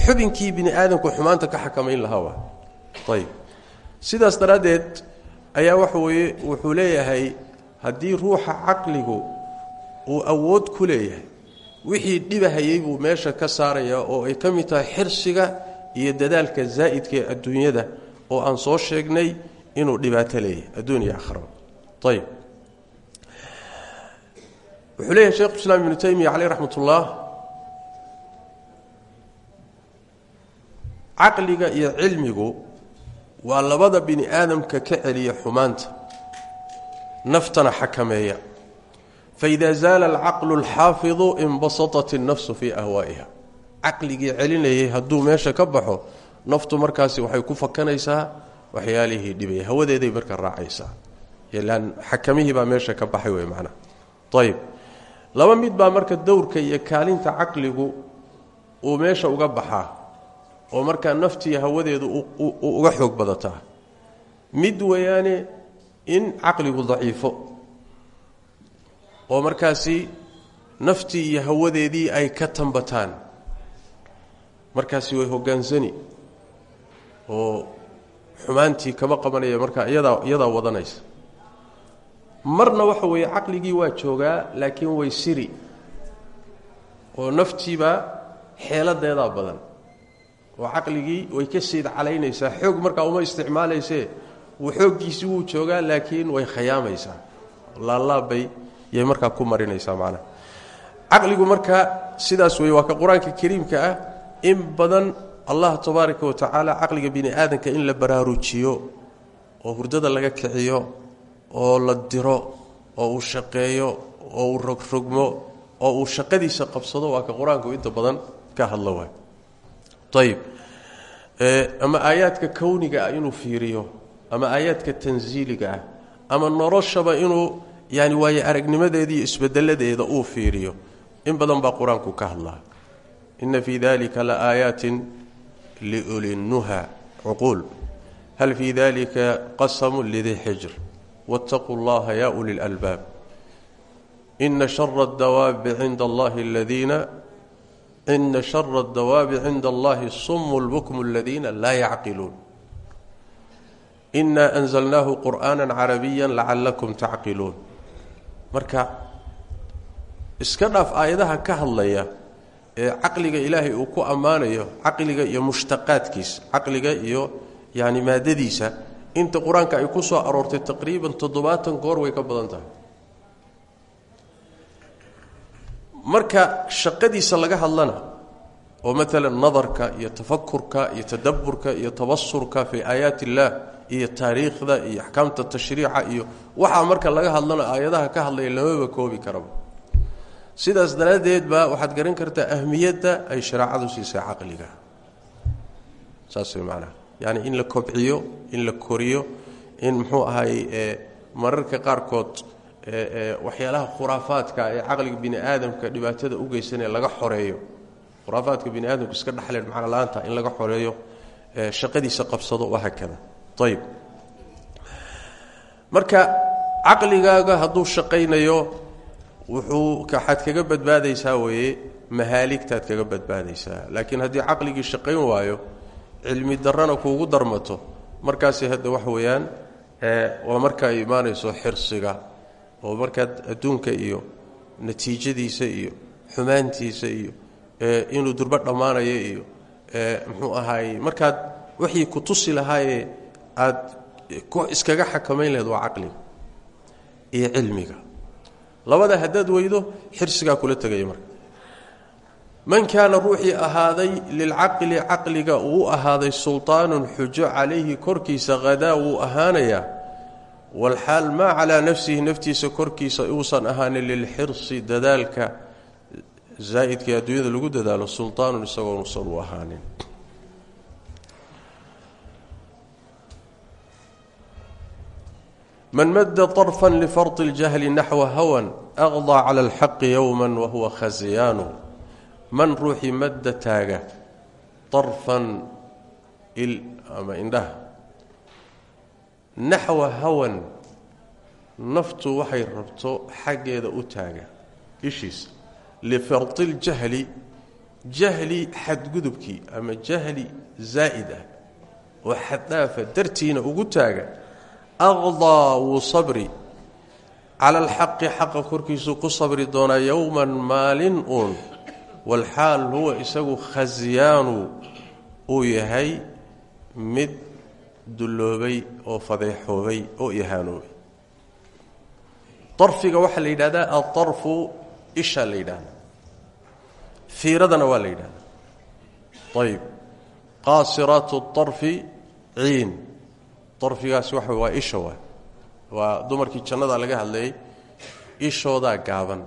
xubinkii bini aadamku xumaanta ka xakamayn lahaa waa ayib sidaas daraaddeed ayaa waxa weeye wuxuu leeyahay haddii ruuxa caqligu uu awood ku leeyahay wixii dhibahayey buu meesha ka saaraya oo ay ka mid tahay xirsiga iyo dadaalka zaa'idka ee adduunyada oo aan soo sheegnay inuu dhibaato leeyahay adduun iyo akhraba ayib wuxuu leeyahay sheekhu islaam ibnu taymiya caleyh raxmat ullah caqliga iyo cilmigu waa labada bini aadamka ka celiya xumaanta naftana xakameeya. Faida zaala alcaqlu alxaafidu inbasatat innafsu fii ahwaa'iha. Caqligii celinayay hadduu meesha ka baxo naftu markaasi waxay ku fakanaysaa waxyaalihii dhibaya hawadeeday marka raacaysaa. Ilaan xakamihii baa meesha ka baxay wey macnaha ayib laba mid baa marka dowrka iyo kaalinta caqligu uu meesha uga baxaa oo markaa naftii hawadeedu uga xoog badataa mid weeyaane in caqligu daciifo oo markaasi naftii iyo hawadeedii ay ka tambataan. Markaasi way hoggaansani oo xumaantii kama qabanaya markaa iyadaa iyadaa wadanaysa. Marna waxa weeye caqligii waa joogaa laakiin way siri oo naftiibaa xeeladeedaa badan. Oo caqligii way ka siid calaynaysaa xoog markaa uma isticmaalaysee wuu xooggiisii wuu joogaa laakiin way khayaamaysaa. Laalaabbay yay markaa ku marinaysaa macnaha caqligu markaa sidaas weeye waa ka qur'aanka kariimka ah in badan allah tabaaraka wa tacaala caqliga bini aadamka in la baraarujiyo oo hurdada laga kiciyo oo la diro oo uu shaqeeyo oo uu rogrogmo oo uu shaqadiisa qabsado waa ka qur'aanku inta badan ka hadlo waay. Ayib ama aayaadka kowniga ah inuu fiiriyo ama aayaadka tansiiliga ah ama noloshaba inuu yani waaye aragnimadeediiyo isbedeladeeda uu fiiriyo. In badan ba qur'aanku ka hadlaa. Inna fii dalika la aayaatin liulinnuha cuquul. Hal fi dalika qasamu lidii xijr. Waataquu llaha ya uli lalbaab ina shara adawaabi cinda allahi aladiina ina shara adawaabi cinda allahi sumu lbukmu aladiina laa yacqiluun ina anzalnaahu qur'aana carabiya lacalakum tacqiluun. Marka iska dhaaf aayadaha ka hadlaya ee caqliga ilaahay uu ku ammaanayo caqliga iyo mushtaqaadkiisa caqliga iyo yani maadadiisa inta qur'aanka ay ku soo aroortay taqriiban toddobaatan goor way ka badan tahay. Marka shaqadiisa laga hadlana oo maalan nadarka iyo tafakurka iyo tadaburka iyo tabasurka fii aayaat illaah iyo taariikhda iyo axkaamta tashriica iyo waxaa marka laga hadlana aayadaha ka hadlaya lamaba koobi karaba. Sidaas daraaddeed baa waxaad garan kartaa ahmiyadda ay shareecadu siisay caqliga. Saas way macnaha in la kobciyo in la koriyo in muxuu ahay mararka qaarkood waxyaalaha khuraafaadka ee caqliga bini aadamka u geysanaya laga xoreeyo. Khuraafaadka bini iska dhexleen macna la'aanta in laga xoreeyo shaqadiisa qabsado wahaakada ayib marka caqligaaga hadduu shaqaynayo wuxuu waxaad kaga badbaadaysaa weeye mahaaligtaad kaga badbaadaysaa. Laakiin haddii caqligii shaqayn waayo cilmi darrana kuugu darmato markaasi hadda wax weeyaan waa markaa imaanayso xirsiga oo markaad adduunka iyo natiijadiisa iyo xumaantiisa iyo inuu durbo dhammaanayo iyo muxuu ahaayey markaad wixii ku tusi lahaayee aad iskaga xakamayn laheed waa caqliga iyo cilmiga. Labada haddaad weydo xirsigaa kula tegaya marka. Man kaana ruuxii ahaaday lilcaqli caqliga uu ahaaday sulطaanun xujo calayhi korkiisa hadaa wuu ahaanayaa walxaal maa calaa nafsihi naftiisa korkiisa uusan ahaanin lilxirsi dadaalka. Zaa'idkai adduunyada lagu dadaalo sulطaanun isagoonusan u ahaanin man madda طarfa lifardi اljahli naxwa hawan aqضى cala اlxaqi yowma wahuwa khasyaanu man ruuxii madda taaga طarfan il ama indhaha naxwa hawan naftu waxay rabto xaggeeda u taaga ishiisa lifardi اljahli jahli xadgudubkii ama jahli zaa'id ah oo xaddhaafa dartiina ugu taaga aqdaa wuu sabri cala alxaqi xaqa korkiisuu ku sabri doonaa yowman maalin uun walxaal huwa isagu khasyaanu uu yahay mid dulloobay oo fadeexoobay oo ihaanoobay darfiga waxaa la yidhahdaa aldarfu ishaa la yidhahda fiiradana waa la yidhahdaa ayb qaasiraatu darfi ciin darfigaasi waxa waa isha waa waa dumarkii jannada laga hadlayay ishoodaa gaaban.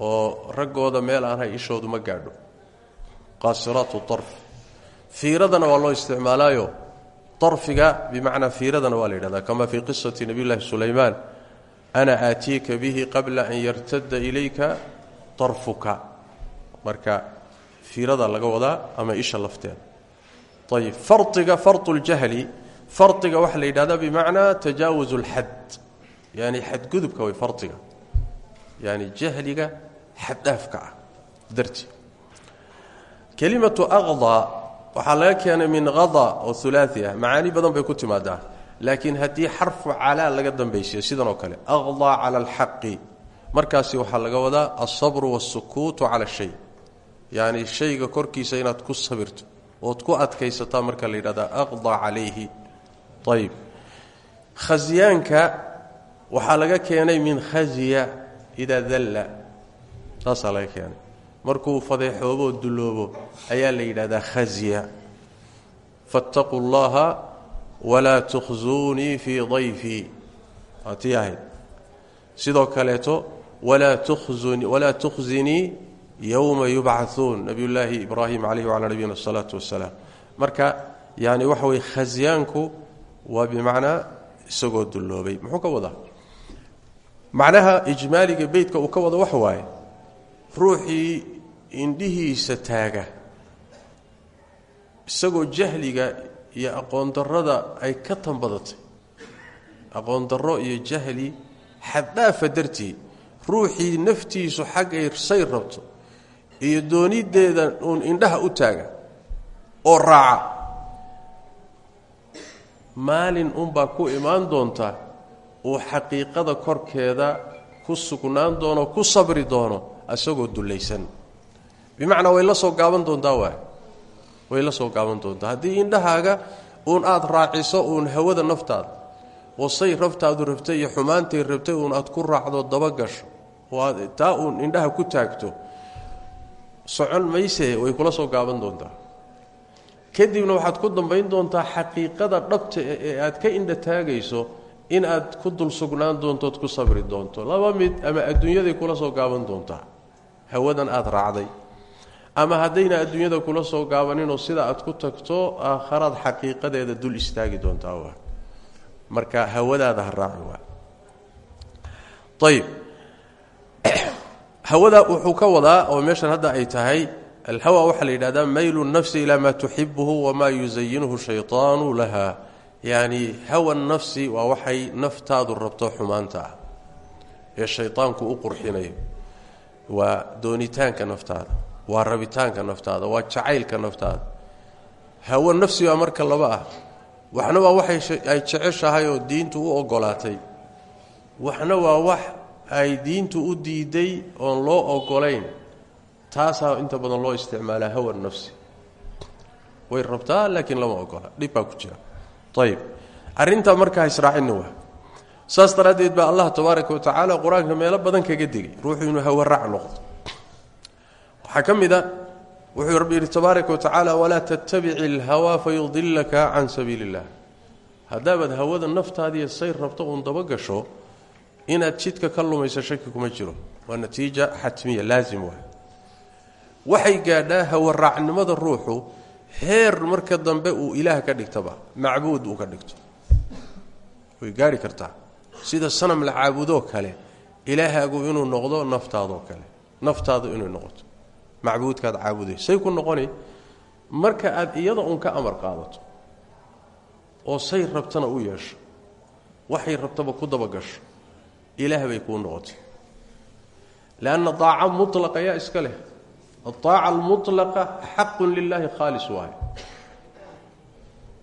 Oo raggooda meel aan hay ishoodu ma gaadho. Qaasiraatu darf fiiradana waa loo isticmaalaayo. Darfiga bimacnaa fiiradana waa la yidhahdaa kama fii qisati nabiy llaahi sulaymaan. Ana aatiika bihi qabla an yartada ilayka darfuka marka fiirada laga wadaa ama isha lafteeda. Ayib fardiga fardu ljahli fardiga waxaa la yidhahdaa bimacnaa tajaawuz اlxad yani xadgudubka way fardiga yani jahliga xaddhaafka ah darti kelimatu aqdaa waxaa laga min hada oo ulaai ah badan bay ku timaadaa laakiin haddii xarfu calaa laga dambaysiyo sidan oo kale aqdaa cala alxaqi markaasi waxaa laga wadaa alsabru waasukuutu cala shay yani shayga korkiisa inaad ku sabirto ood ku adkaysataa marka la yidhahdaa aqdaa calayhi ayb. Khasyaanka waxaa laga keenay min khasya idaa dalla taasaa laga keenay. Markuu fadeexoobo duloobo ayaa la yidhahdaa khasya faاttaquu اllaha walaa tukhzuunii fii dayfii waatii ahayd. Sidoo kaleeto walaa tukhzinii yowma yubcauun nabiy llaahi ibraahim calayh wala nabiyina asalaatu wasalaam marka yani waxa weye khasyaanku waa bimacnaa isagoo dulloobay. Muxuu ka wadaa? Macnaha ijmaaliga beytka uu ka wado waxa waaye. Ruuxii indhihiisa taaga. Isagoo jahliga iyo aqoon darrada ay ka tan badatay aqoon darro iyo jahli xaddhaafa dartii. Ruuxii naftiisu xaggay say rabto. Iyo doonideeda uun indhaha u taaga. Oo raaca maalin unbaa ku imaan doonta uu xaqiiqada korkeeda ku sugnaan doono ku sabri doono isagoo dullaysan. Bimacnaa way la soo gaaban doontaa waay. Way la soo gaaban doontaa. Haddii indhahaaga uun aad raaciso uun hawada naftaada oo say rabtaadu rabtay iyo xumaantay rabtay uun aad ku raacdo dabagasho oo aad taa uun indhaha ku taagto socon mayse way kula soo gaaban doontaa kadibna waxaad ku dambayn doontaa xaqiiqada dhabta ee aad ka indha taagayso in aad ku dul sugnaan doontood ku sabri doonto. Laba mid ama adduunyaday kula soo gaaban doontaa. Hawadan aad raacday. Ama haddayna adduunyada kula soo gaabaninoo sida aad ku tagto aakharaad xaqiiqadeeda dul istaagi doontaa marka hawadaada ha raaci waa. Ayib hawada wuxuu ka wadaa oo meeshan hadda ay tahay alhawa waxaa la yidhahdaa maylu nafsi ilaa maa tuxibuhu wamaa yusayinuhu shayطaanu laha yani hawa nafsi waa waxay naftaadu rabto xumaanta ah ee shaydaanku u qurxinayo waa doonitaanka naftaada waa rabitaanka naftaada waa jacaylka naftaada hawo nafsi baa marka laba ah waxna waa waxay ay jeceshahay oo diintu u ogolaatay waxna waa wax ay diintu u oon loo ogolayn taasaa inta badan loo isticmaalaa hawa nafsi. Way rabtaa laakiin lama ogola. Dhib baa ku jira. Ayib arrintaa markaa israacini waa. Saas daraaddeed baa allah tabaaraka wa tacaala qur'aanka meelo badan kaga digay ruuxu inuu hawaraac noqdo. Waxaa wuxuu rabbi tabaaraka wa tacaala walaa tattabici alhawaa fayudilaka can sabiili illah haddaabaad hawada naftaadiiyo say rabto uun dabagasho inaad jidka ka shaki kuma jiro. Waa natiija xatmiya laazim waay waxay gaadhaa hawaraacnimada ruuxu heer marka dambe uu ilaah ka dhigtaba macbuud uu ka dhigto. Way gaari kartaa. Sida sanam la caabudoo kale ilaahaagu inuu noqdo naftaadoo kale naftaadu inay noqoto. Macbuudkaad caabuday say ku noqoni marka aad iyada uun ka amar qaadato oo say rabtana u yeesho waxay rabtaba ku dabagasho ilaah bay kuu noqotay. Leanna daaca mutlaqa yaa iska leh aaaca almutlaqa xaqun lilaahi khaalis waaye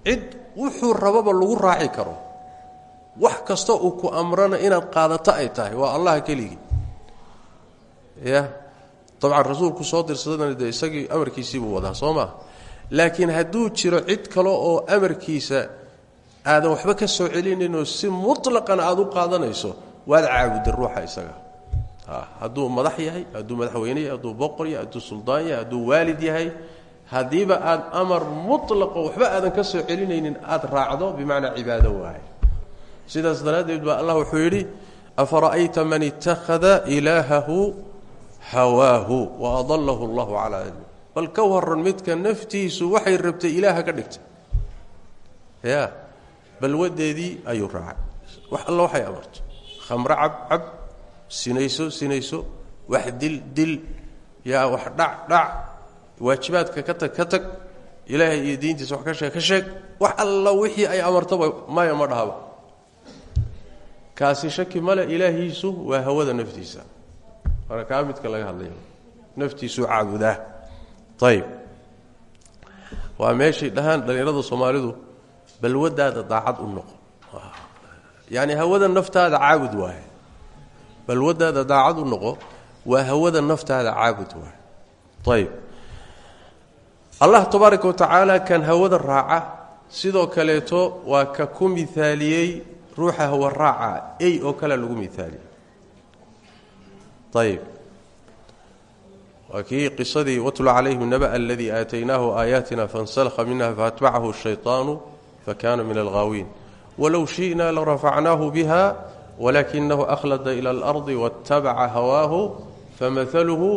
cid wuxuu rababa lagu raaci karo wax kasta uu ku amrana inaad qaadato ay tahay waa allah keligii ya dabcan rasuulku soo dirsadana dee isagii amarkiisiibuu wadaa soo maa laakiin hadduu jiro cid kale oo amarkiisa aadan waxba ka soo celinaynoo si mutlaqan aada u qaadanayso waad caabudda ruuxa isaga hadduu madax yahay hadduu madaxweyne yahay hadduu boqor yahay hadduu suldaan yahay hadduu waalid yahay haddiiba aad amar mutlaqo waxba aadan ka soo celinaynin aada raacdo bimacnaa cibaado waaye. Sidaas daraaddeed baa allah wuxuu yidhi afara'ayta man ittakhada ilaahahu hawaahu wa adalahu allahu calaa cilmi bal ka midka naftiisu waxay rabtay ilaaha ka dhigtay ya balwadeedii ayuu raacay. Wax alla waxay amarto khamro cab cab sinayso sinayso wax dil dil yaa wax dhac dhac. Waajibaadka ka tag ka tag. Ilaahay iyo diintiisa wax ka sheeg ka sheeg. Wax alla wixii ay amartaba maya ma dhahaba. Kaasi shaki male ilaahiisu waa hawada naftiisa. Midka laga hadlayo. Naftiisuu caabudaa. Ayib waa meeshay dhahaan dhallinyarada soomaalidu balwadaada daacad u noqo yacni hawada naftaada caabud waaye balwadaada daacad u noqo waa hawada naftaada caabud waaye ayib allah tabaaraka wa tacaala kan hawada raaca sidoo kaleeto waa ka ku mihaaliyey ruuxa hawa raaca ey oo kale lagu mihaaliyey ayib waa kii qisadii watlu calayhim naba aladii aataynaahu aayaatina fansalha minha faatbacahu shayطaanu fakana min alghaawiin walow shi'na larafacnaahu biha walakinahu akhlada ila alardi waاtabaca hawaahu famahaluhu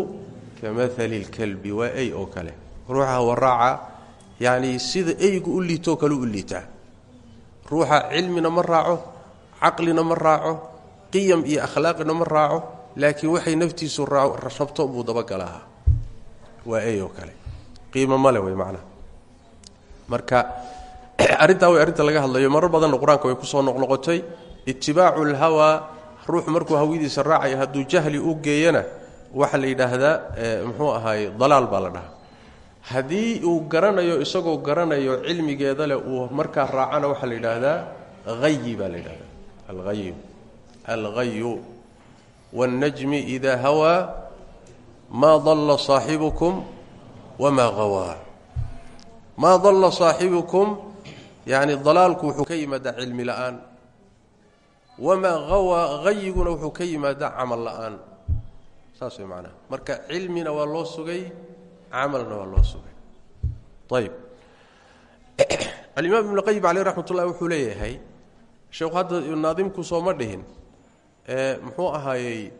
kamahali اlkalbi waa ey oo kale ruuxa hawa raaca yacni sida eygu u liitoo kale u liitaa ruuxa cilmina ma raaco caqlina ma raaco qiyam iyo akhlaaqina ma raaco laakiin waxay naftiisu rabto buu dabagalahaa waa ey oo kale marka arrintaa way arrinta laga hadlayo marar badanna qur'aanka way ku soo noqnoqotay itibaacu lhawaa ruux markuu hawidiisa raacaya hadduu jahli u geeyana waxaa la yidhaahdaa muxuu ahaaye dalaal baa la uu garanayo isagoo garanayo cilmigeeda leh uu markaa raacana waxaa la yidhaahdaa hayi baa la yidhahdaa alhayu alhayu wاnnajmi idaa hawaa maa dalla saaxibukum wamaa hawaa maa dalla saaxibukum yacni dalaalku wuxuu ka wamaa hawaa hayiguna wuxuu ka yimaadaa camal la'aan. Saas way macnaha. Marka cilmina waa loo sugay camalna waa loo sugay. Ayib alimaam ibnu qayim caleyh raxmat ullahi wuxuu leeyahay sheekhu hadda naadimku sooma dhihin muxuu ahaayey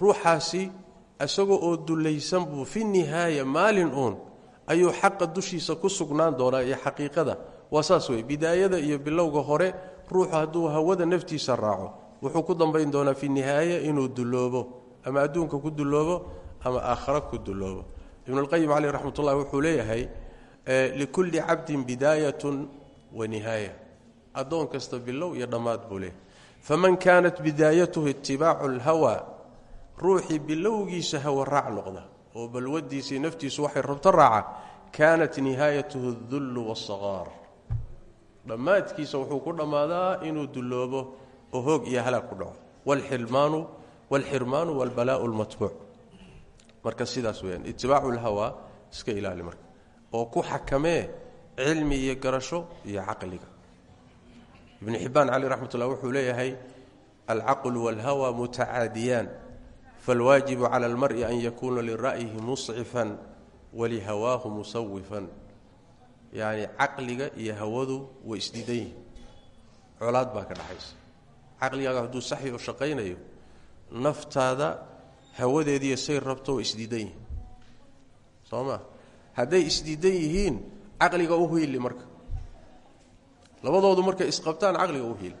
ruuxaasi isagoo oo dulaysan buu fi nihaaya maalin uun ayuu xaqa dushiisa ku sugnaan doonaa iyo xaqiiqada. Waa saas bidaayada iyo bilowga hore ruuxu hadduu hawada naftiisa raaco wuxuu ku dambayn doonaa fi nihaaya inuu duloobo ama adduunka ku duloobo ama aakhara ku duloobo ibnulqayim caleyh raxmat ullahi wuxuu leeyahay likulli cabdin bidaayatun wa nihaaya. Addoon kasta bilow iyo dhammaad buu leeyahy faman kaanat bidaayatuhu itibaacu lhawa ruuxii bilowgiisa hawa raac noqda oo balwadiisii naftiisu waxay rabto raaca kaanat nihaayatuhu dullu waasaqaar dhammaadkiisa wuxuu ku dhammaadaa inuu dulloobo oo hoog iyo halaag ku dhaco. Walxirmaanu walxirmaanu walbalaa'u lmatbuuc marka sidaas weyaan itibaacu lhawaa iska ilaali marka oo ku xakamee cilmi iyo garasho iyo caqliga. Ibnu xibbaan cali raxmat ullah wuxuu leeyahay alcaqlu walhawa mutacaadiyaan falwaajibu cala almari an yakuuna lira'yihi muscifan walihawaahu musawifan yacni caqliga iyo hawadu way isdiidan yihiin colaad baa ka dhaxaysa. Caqligaaga hadduu saxi oo shaqaynayo naftaada hawadeediiyo say rabto way isdiidan yihiin soo ma yihiin caqliga u hiili marka. Labadoodu markay isqabtaan caqliga u hiili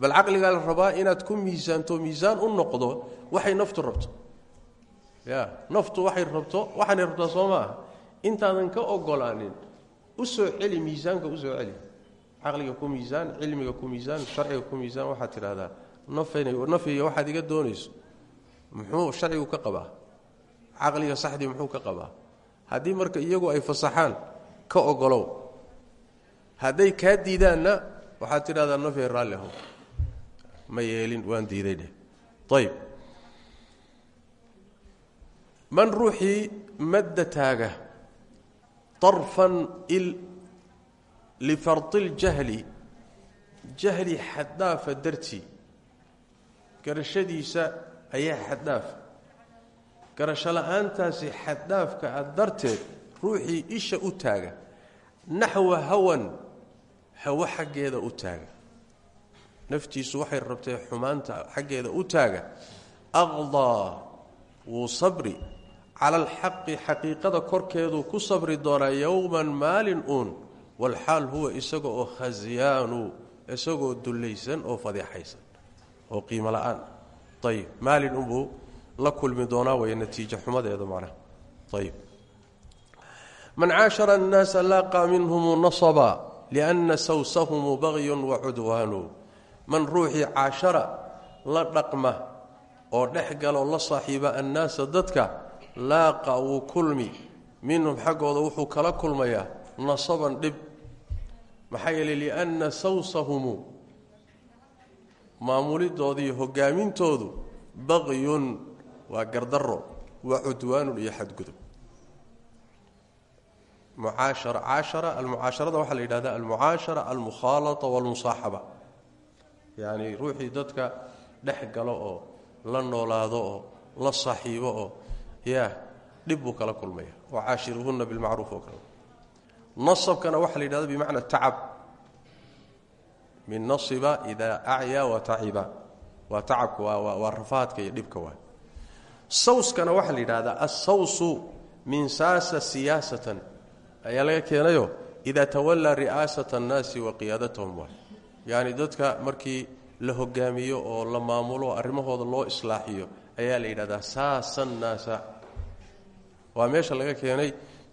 bal caqligaa la rabaa inaad ku miisaanto miisaan u noqdo waxay naftu rabto. Ya naftu waxay rabto waxaanay rabtaa soo intaadan ka ogolaanin u soo celi miisaanka u soo celi. Caqliga ku miisaan cilmiga ku miisaan sharciga ku miisaan waxaad tidhahdaa nafnafyiga waxaad iga doonayso muxuu sharcigu ka qabaa? Caqliga saxdii muxuu ka qabaa? Haddii marka iyagu ay fasaxaan ka ogolow. Hadday kaa diidaanna waxaad tidhahdaa nafya raalli ahow ma yeelin waan diiday dheh ayb man ruuxii madda taaga arfan il lifardiljahli jahli xaddaafa dartii garashadiisa ayaa xaddaafa garasho la'aantaasi xaddaafka ah darteed ruuxii isha u taaga naxwa hawan hawo xaggeeda u taaga naftiisu waxay rabtay xumaanta xaggeeda u taaga aqdaa wuu sabri cala alxaqi xaqiiqada korkeeduu ku sabri doonaa yowman maalin uun walxaal huwa isaga oo khasyaanu isagoo dullaysan oo fadeexaysan oo qiimo la'aan. Ayib maalin unbuu la kulmi doonaa way natiijo xumadeeda macnaha. Ayib man caashara annaasa laaqaa minhum nasaba lianna sawsahumu bagyun wacudwaanu man ruuxii caashara la dhaqma oo dhex galoo la saaxiiba annaasa dadka laaqa wuu kulmi. Minhum xaggooda wuxuu kala kulmayaa nasaban dhib. Maxaa yeeley lianna sawsahumu maamulidooda iyo hogaamintoodu bagyun waa gardaro waa cudwaanun iyo xadgudub. Mucaashara caashara almucaasharada waxaa la yidhahda almucaashara almukhaalata walmusaaxaba. Yacni ruuxii dadka dhex galo oo la noolaado oo la saaxiibo ya dhib buu kala kulmaya. Wacaashiruhunna bilmacruuf oo kale. Nasabkana waxaa la yidhahda bimacna tacab. Min nasiba idaa acyaa wa taciba. Waa tacabka waa rafaadka iyo dhibka waay sawskana waxaa la yidhahdaa assawsu min saasa siyaasatan. Ayaa laga keenayo idaa tawallaa ri'aasata annaasi wa qiyaadatahum waay dadka markii la hogaamiyo oo la maamulo arrimahooda loo islaaxiyo ayaa la yidhahdaa saasa nnaasa waa meesha laga keenay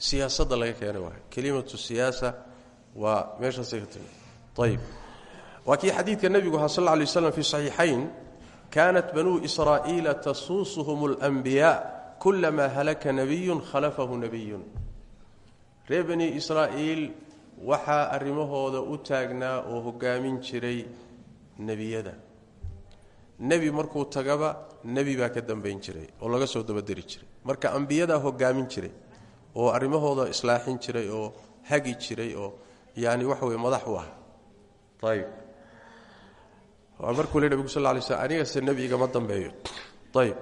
siyaasadda laga keenay waay kelimatu siyaasa waa meeshaasay ka timi ayib waa kii xadiidka nebigu ahaa sal lla lay slam fi saxiixayn kaanat banuu israa'iila tasuusuhum اlanbiyaa halaka nabiyun khalafahu nabiyun reer bani israa'iil waxaa arrimahooda u taagnaa oo hogaamin jiray nebiyada nebi markuu tagaba nebi baa ka dambayn jiray oo laga soo dabaderi jiray marka ambiyadaa hogaamin jiray oo arrimahooda islaaxin jiray oo hagi jiray oo yaani waxa weye madax u ah ayib waa markuu le nebigu sal lla alay slam anigase nebi igama dambeeyo ayib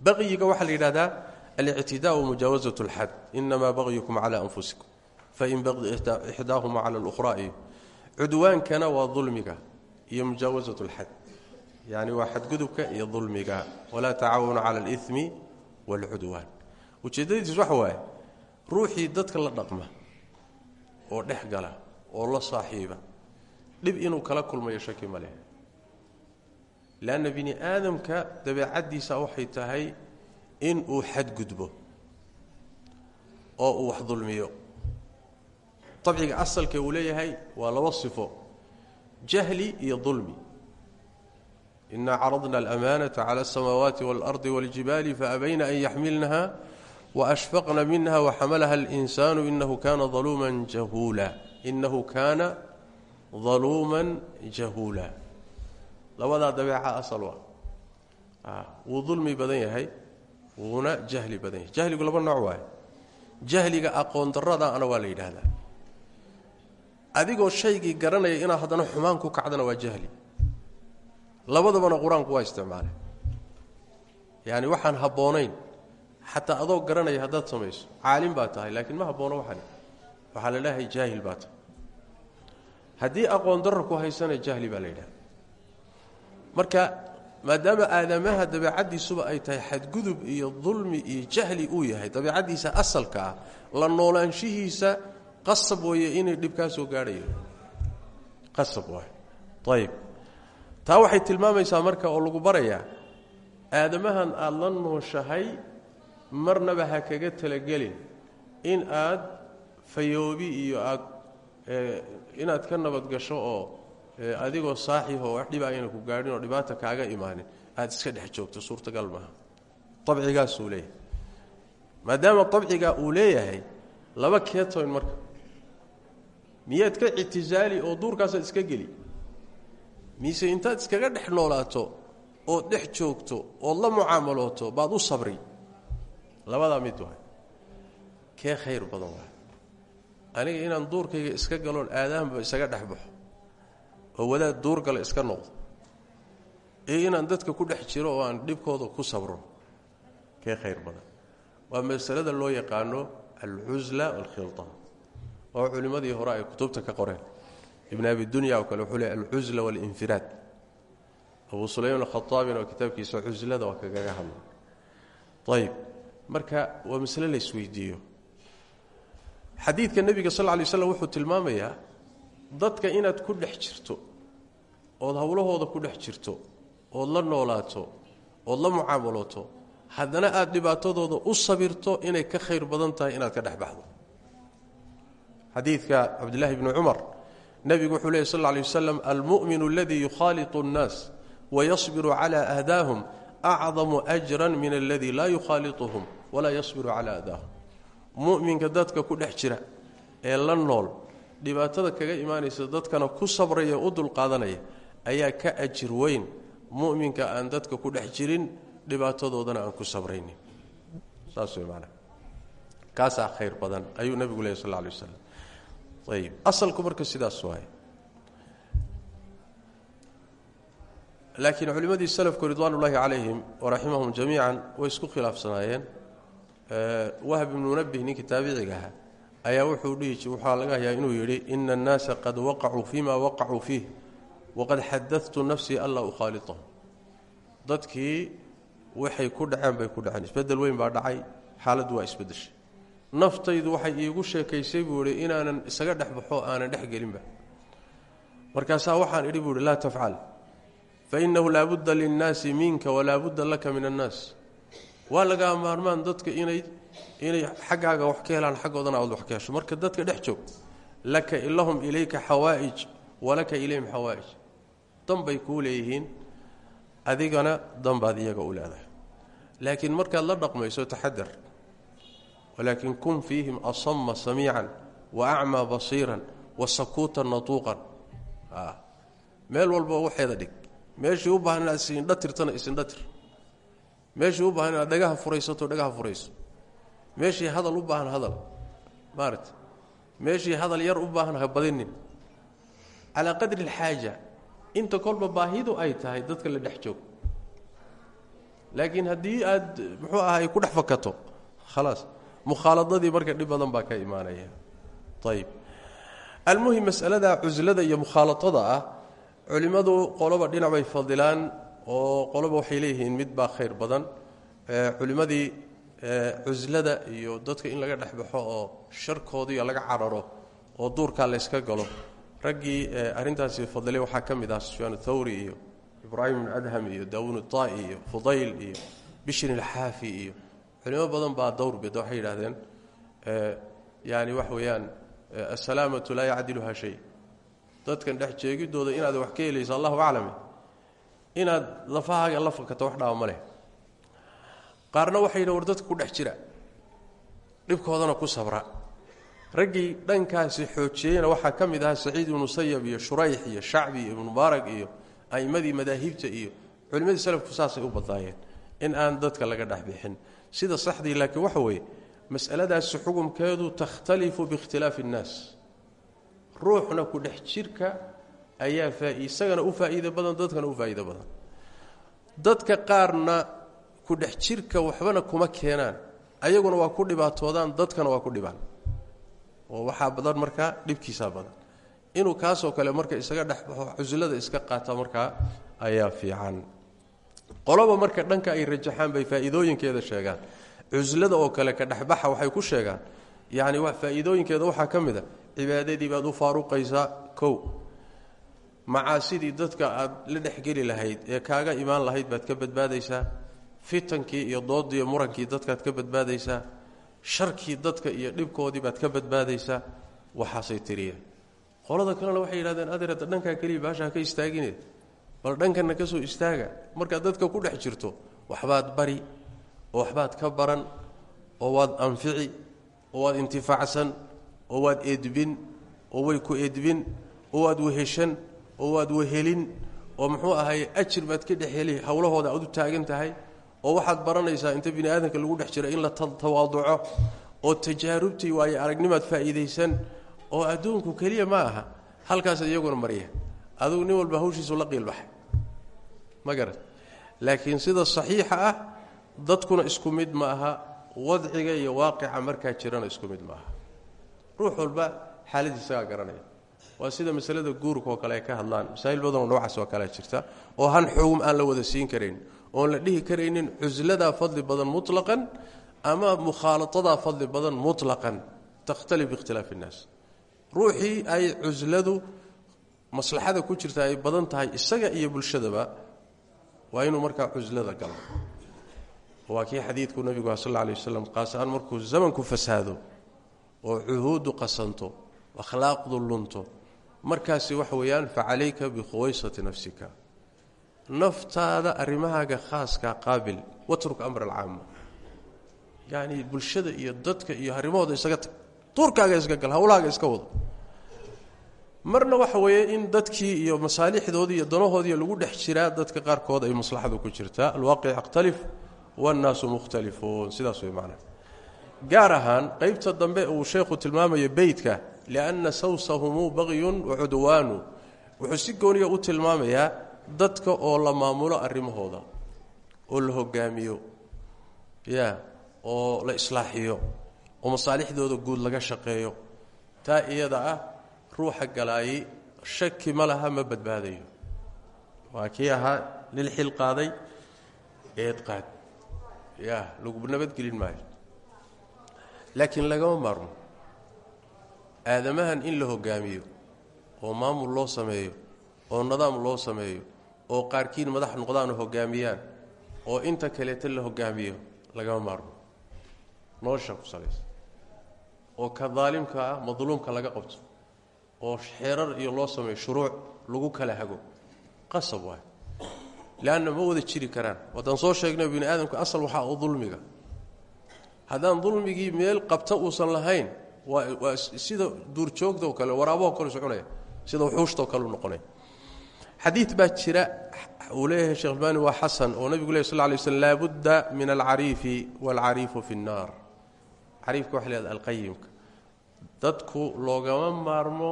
baqyiga waxaa la yidhahdaa alictidaau mujaawasat اlxad inamaa bagyukum cala anfusikum fain baqi ixdaahuma cala اlukhra iyo cudwaankana waa dulmiga iyo mujaawasat اlxad yani waa xadgudubka iyo dulmiga. Walaa tacaawanu cala اlimi wاlcudwaan ujeeddadiis waxa waaye ruuxii dadka la dhaqma oo dhex gala oo la saaxiiba dhib inuu kala kulmayo shaki ma leh. Leanna bini aadamka dabeecaddiisa waxay tahay in uu xadgudbo oo uu wax dulmiyo. Dabciga asalka uu leeyahay waa laba sifo jahli iyo dulmi inaa caradna alamaanata cala asamaawaati waalardi waljibaali faabayna an yaxmilnaha waashfaqna minha waxamalaha alinsaanu inahu kana aluuman jahuula inahu kaana daluuman jahuula labadaa dabeeca asal ah wuu dulmi badan yahay wuuna jahli badan yahay jahligu laba nooc waaye jahliga aqoon daradaana waa la yidhaahdaa adigoo shaygii garanaya inaad haddana xumaan ku kacdana waa jahli labadabana qur'aanku waa isticmaalay. Yaani waxaan habboonayn. Xataa adoo garanaya haddaad samayso caalim baa tahay laakiin ma habboono waxani waxaa la leeyahay jaahil baa tahay. Haddii aqoon darro ku haysana jahli baa la yidhahda marka maadaama aadamaha dabeecaddiisuba ay tahay xadgudub iyo dulmi iyo jahli uu yahay dabeecaddiisa asalka ah la noolaanshihiisa qasab weeye inay dhib gaadhayo. Qasab waay ayib taa waxay tilmaamaysaa marka oo lagu barayaa aadamahan aada la nooshahay marnaba ha kaga talagelin. In aad fayoobi iyo aad inaad ka nabadgasho oo adigoo saaxiho wax dhiba ayna ku gaadhin oo dhibaata kaaga imaanin aad iska dhex joogto suurtagal maaha. Abcigaasuu leeyahay. Maadaama abcigaa uu leeyahay laba keetoyn marka. Miyaad ka ictisaali oo duurkaasaad iska geli mise intaad iskaga dhex noolaato ood dhex joogto ood la mucaamalooto baad u sabri. Labadaa mid waay. Kee khayr badan waay? Aniga inaan duurkayga iska galoon aadaanba isaga dhex baxo oo wadaad duurgala iska noqdo. Iyo inaan dadka ku dhex jiro oo aan dhibkooda ku sabro. Kee khayr badan? Waa masalada loo yaqaano alcusla walkhilta oo culimmadii hore ay kutubta ka qoreen ibn abi dunya oo kale wuxuu leey alcusla walinfiraad. Abu sulayman alkhaaabina oo kitaabkiisa cuslada waa kagaga hadla ayib marka waa masle la isweydiiyo. Xadiidka nebiga sal slam wuxuu tilmaamayaa dadka inaad ku dhex jirto ood howlahooda ku dhex jirto ood la noolaato ood la mucaamalooto haddana aad dhibaatadooda u sabirto inay ka khayr badan tahay inaad ka dhex baxdo. Xadiidka cabdillaahi bni cumar nebigu wuxuu lehy sal lay wasalam almu'minu aladii yukhaalitu اnnaas wayasbiru cala ahdaahum acdamu ajran min aladii laa yukhaaliطuhum walaa yasbiru cala ahdaahum mu'minka dadka ku dhex jira ee la nool dhibaatada kaga imaanaysa dadkana ku sabraya u dulqaadanaya ayaa ka ajir weyn. Mu'minka aan dadka ku dhex jirin dhibaatadoodana aan ku sabraynin. Saas wey maanaa kaasaa badan ayuu nebigu lehy sal alay waslam ayib asalku marka sidaas waaye laakiin culimmadii salafku ridwaan ullaahi calayhim waraximahum jamiican way isku khilaafsanaayeen wahb ibnu munabih ninkii taabiciga ahaa ayaa wuxuu dhihi waxaa laga hayaa inuu yidhi ina annaasa qad waqacuu fima waqacuu fiih waqad xadadtu nafsii anlaa ukhaalitahum dadkii waxay ku dhaceen bay ku dhaceen isbeddel weyn baa dhacay xaaladdu waa isbedeshay naftaydu waxay iigu sheekaysay buu inaanan isaga dhex baxo aanan dhex gelinba. Markaasaa waxaan idhi buu ihi laa tafcal fainahu laa budda linnaasi minka walaa budda laka min annaas. Waa lagaa maarmaan dadka inay inay xaggaaga wax ka helaan xaggoodana aad wax ka hesho. Marka dadka dhex joog laka lahum ilayka xawaa'ij walaka ilayhim xawaa'ij. Danbay kuu leeyihiin adigana danbaad iyaga u leedahay. Laakiin markaad la dhaqmayso taxadar walaakin kun fiihim asama samiican wa acmaa basiiran wa sakuutan natuuqan meel walba waxeeda dhig meeshii u baahan inaad isindha tirtana isindha tir meeshii u baahan inaad dhagaha furaysato dhagaha furayso meeshii hadal u baahan hadal maarata meeshii hadal yar u baahan ha badinin calaa qadri alxaaja inta kolba baahidu ay tahay dadka la dhex joog laakiin haddii aad muxuu aha ay ku dhex fakato khalaas mukhaaladadii marka dhib badan baa ka imaanaya. Ayib almuhim masalada cuslada iyo mukhaaladada ah culimmadu qoloba dhinac bay fadilaan oo qoloba waxay leeyihiin mid baa khayr badan. Culimmadii cuslada iyo dadka in laga dhexbaxo oo sharkoodiiyo laga cararo oo duurkaa layska galo. Raggii arrintaasi fadilay waxaa ka mid ah sufyaan thawri iyo ibraahim adham iyo daawun taai iyo fudayl iyo bishrin alxaafi iyo culimo badan baa dowr bida waxay yidhahdeen yani wax weeyaan asalaamatu laa yacdiluha shay. Dadkan dhex jeegidooda inaad wax ka helayso allahu aclame inaad lafahaaga la fakato wax dhaaba ma leh. Qaarna waxay yidhahan war dadka ku dhex jira dhibkoodana ku sabra. Raggii dhankaasi xoojiyeyna waxaa ka mid ahaa saciid ibnu musayab iyo shurayx iyo shacbi iyo ibnu mubaarak iyo a'immadii madaahibta iyo culimmadii salafku saasay u badnaayeen in aan dadka laga dhex bixin sida saxdii laakiin waxa weeye mas'aladaasi xukumkeedu takhtalifu biikhtilaafi innaas ruuxna ku dhex jirka ayaa isagana u faa'iido badan dadkana u faa'iido badan. Dadka qaarna ku dhex jirka waxbana kuma keenaan. Ayaguna waa ku dhibaatoodaan dadkana waa ku dhibaan. Oo waxaa badan markaa dhibkiisaa badan. Inuu kaasoo kale marka isaga dhexbaxo cuslada iska qaata markaa ayaa fiican qoloba marka dhanka ay rajaxaan bay faa'iidooyinkeeda sheegaan. Cuslada oo kale ka dhexbaxa waxay ku sheegaan. Yacni wa faa'iidooyinkeeda waxaa ka mid a cibaadadii baad u faaruqaysaa kow. Macaasidii dadka aad la dhexgeli lahayd ee kaaga imaan lahayd baad ka badbaadaysaa. Fitankii iyo doodii iyo murankii dadkaad ka badbaadaysaa. Sharkii dadka iyo dhibkoodii baad ka badbaadaysaa. Waxaasay tiriyeen qolada kalena waxay yidhahdeen adeerada dhankaa keliya baashaa ka istaagine bal dhankana ka soo istaaga. Markaad dadka ku dhex jirto waxbaad bari oo waxbaad ka baran oo waad anfici oo waad intifaacsan oo waad edbin oo way ku edbin oo waad weheshan oo waad wehelin oo muxuu ahaye ajir baad ka dhexheli howlahooda aad u taagan tahay oo waxaad baranaysaa inta bini aadamka lagu dhex jiro in la tawaaduco oo tajaarubtii waayo aragnimaad faa'iidaysan oo adduunku keliya ma aha halkaas iyaguna marya. Adugu nin walba hawshiisu la qiilbaxay ma garan laakiin sida saxiixa ah dadkuna isku mid ma aha wadciga iyo waaqica markaa jirana isku mid ma aha. Ruux walba xaaladiisagaa garanaya. Waa sida masalada guurka oo kale ka hadlaan. Masaa'il badanoo noocaas oo kalea jirta oo han xugum aan la wada siin karayn oon la dhihi karaynin cusladaa fadli badan mutlaqan ama mukhaalatadaa fadli badan mutlaqan. Takhtalif biikhtilaafi innaas. Ruuxii ay cusladu maslaxada ku jirta ay badan tahay isaga iyo bulshadaba waa inuu markaa cuslada galo. Waa kii xadiidku nebigu ah sal alay waslam qaas-aan markuu zamanku fasaado oo cuhuuddu qasanto akhlaaqdu lunto markaasi waxa weeyaan fa calayka bikhuwaysati nafsika. Naftaada arrimahaaga khaaskaa qaabil watruk amr alcaama. Yacni bulshada iyo dadka iyo arrimahooda isaga tag duurkaaga iska gal howlahaaga iska wado marna waxa weeye in dadkii iyo masaalixdoodii iyo danahoodii lagu dhex jiraa dadka qaarkood ay maslaxadu ku jirtaa alwaaqic yakhtalif waannaasu mukhtalifuun sidaas way macnaa gaar qeybta dambe uu sheekhu tilmaamayo beytka lianna sawsahumu bagyun wacudwaanu wuxuu si gooniya u tilmaamayaa dadka oo la maamulo arrimahooda oo la hogaamiyo ya oo la islaaxiyo oo masaalixdooda guud laga shaqeeyo. Taa iyada ah ruuxa galaayay shaki ma laha ma badbaadayo. Waa kii ahaa lil xil qaaday eed qaad. Ya lagu nabadgelin maayo. Laakiin lagama maarmo. Aadamahan in la hogaamiyo oo maamul loo sameeyo oo nidaam loo sameeyo oo qaarkiin madax noqdaan oo hogaamiyaan oo inta kaleeta la hogaamiyo lagama maarmo. Nolosha ku salaysa. Oo ka daalimka ah madluumka laga qabto oo xeerar iyo loo sameeyo shuruuc lagu kala hago. Qasab waay. Leanna ma jiri karaan. Waddaan soo sheegnay bini aadamka asal waxaa u dulmiga. Haddaan dulmigii meel qabta uusan lahayn waa waa sida duurjoogtao kale waraabahoo kale soconaya sida wuxuushtao kale u noqonaya. Xadiid jira uu leeyahay sheekh albani waa xasan oo nebigu leh sal lay slm laabudda min alcariifi waalcariifu fi nnaar. Cariifka waxa lahahda alqayimka dadku loogama maarmo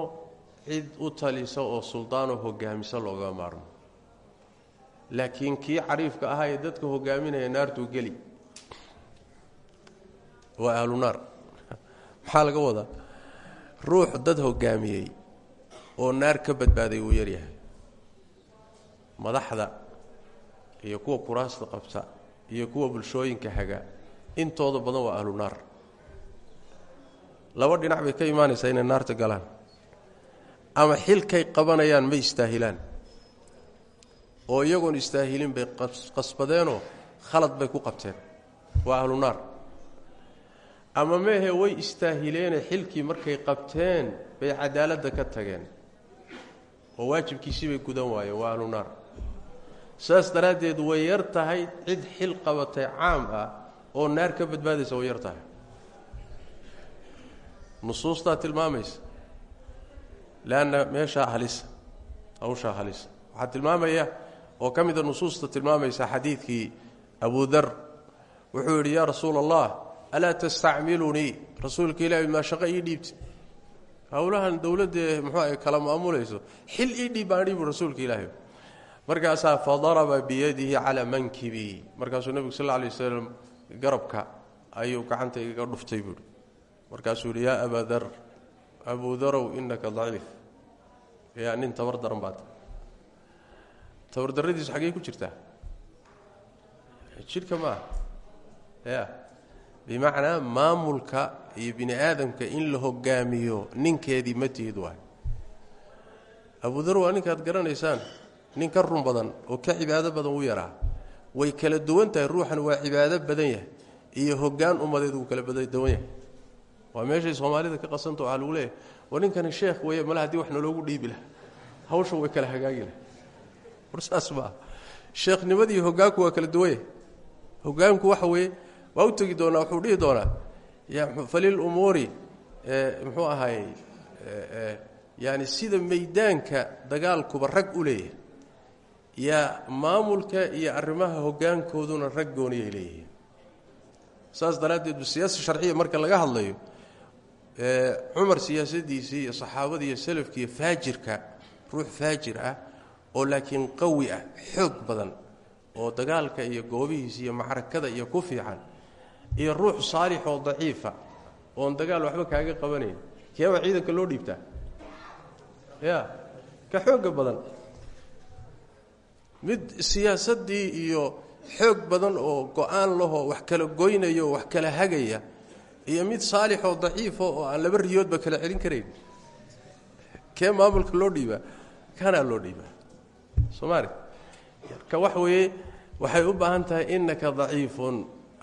cid u talisa oo suldaanoo hogaamisa loogama maarmo. Laakiin kii cariifka ahaa ee dadka hogaaminaya naartuu geli. Waa ahlu naar. Maxaa laga wadaa? Ruux dad hogaamiyey oo naar ka badbaaday wuu yaryahay madaxda iyo kuwa kuraasta qabta iyo kuwa bulshooyinka haga intooda badan waa ahlu naar laba dhinac bay ka imaanaysaa inay naarta galaan. Ama xilkay qabanayaan ma istaahilaan. Oo iyagoon istaahilin bay qasbadeenoo khalad bay ku qabteen. Waa ahlu naar. Ama meehe way istaahileene xilkii markay qabteen bay cadaaladda ka tageen. Oo waajibkiisii bay gudan waayeen waa ahlu naar. Saas daraaddeed way yar tahay cid xil qabatay caam ah oo naar ka badbaadaysa way yar tahay nusuustaa tilmaamaysa. Leanna meeshaa halisa hawshaa halisa waxaa tilmaamaya oo ka mida nusuusta tilmaamaysa xadiidkii abu dar. Wuxuu yidhi yaa rasuula allah alaa tastacmilunii? Rasuulka ilaahi maa shaqo ii dhiibti. Howlahan dowladdae muxuu ay kala maamulayso xil ii dhiib baan dhiibu rasuulka ilaahi markaasaa fadaraba biyadihi calaa mankibii markaasuu nebigu sal lla alay wasalam garabka ayuu gacanta igaga dhuftay markaasuu yidhi yaa abaa dar abuu darow inaka daciif. Yaa nin tabar daran baata tabardarradiisu xaggey ku jirtaa? Jidhka maaha ya bimacnaa maamulka iyo bini aadamka in la hogaamiyo ninkeedii ma tihid waay. Abudar waa ninkaad garanaysaan nin ka run badan oo ka cibaado badan u yaraa. Way kala duwan tahay ruuxan waa cibaado badan yahay iyo hogaan ummadeed wuu kala duwan yahay waa meeshay soomaalida ka qasanta waxaa lagu leeyahay war ninkani sheekh weeye male haddii wax naloogu dhiibi laha hawshan way kala hagaagi laha war saas maa sheekhnimadiiyo hogaanku waa kala duwan yahay hogaanku waxa weeye waa u tegi doonaa wuxuu dhihi doonaa falil umuuri muxuu ahaay yani sida maydaanka dagaalkuba rag u leeyahay yaa maamulka iyo arrimaha hogaankooduna rag gooniyay leeyihiin. Saas daraaddeed siyaasa sharciya marka laga hadlayo cumar siyaasadiisii iyo saxaabadii iyo salafkiiyo faajirka ruux faajir ah oo laakiin qawi ah xoog badan oo dagaalka iyo goobihiisa iyo macrakada iyo ku fiican iyo ruux saalix oo daciifa oon dagaal waxba kaaga qabanayn keeba ciidanka loo dhiibtaa? Ya ka xooga badan. Mid siyaasadii iyo xoog badan oo go'aan lahoo wax kala goynaya oo wax kala hagaya iyo mid saalix oo daciifo oo aan laba riyoodba kala celin karayn. Kee maamulka loo dhiibaa? Kanaa loo dhiibaa? Soomaali marka wax weeye waxay u baahan tahay innaka daciifun.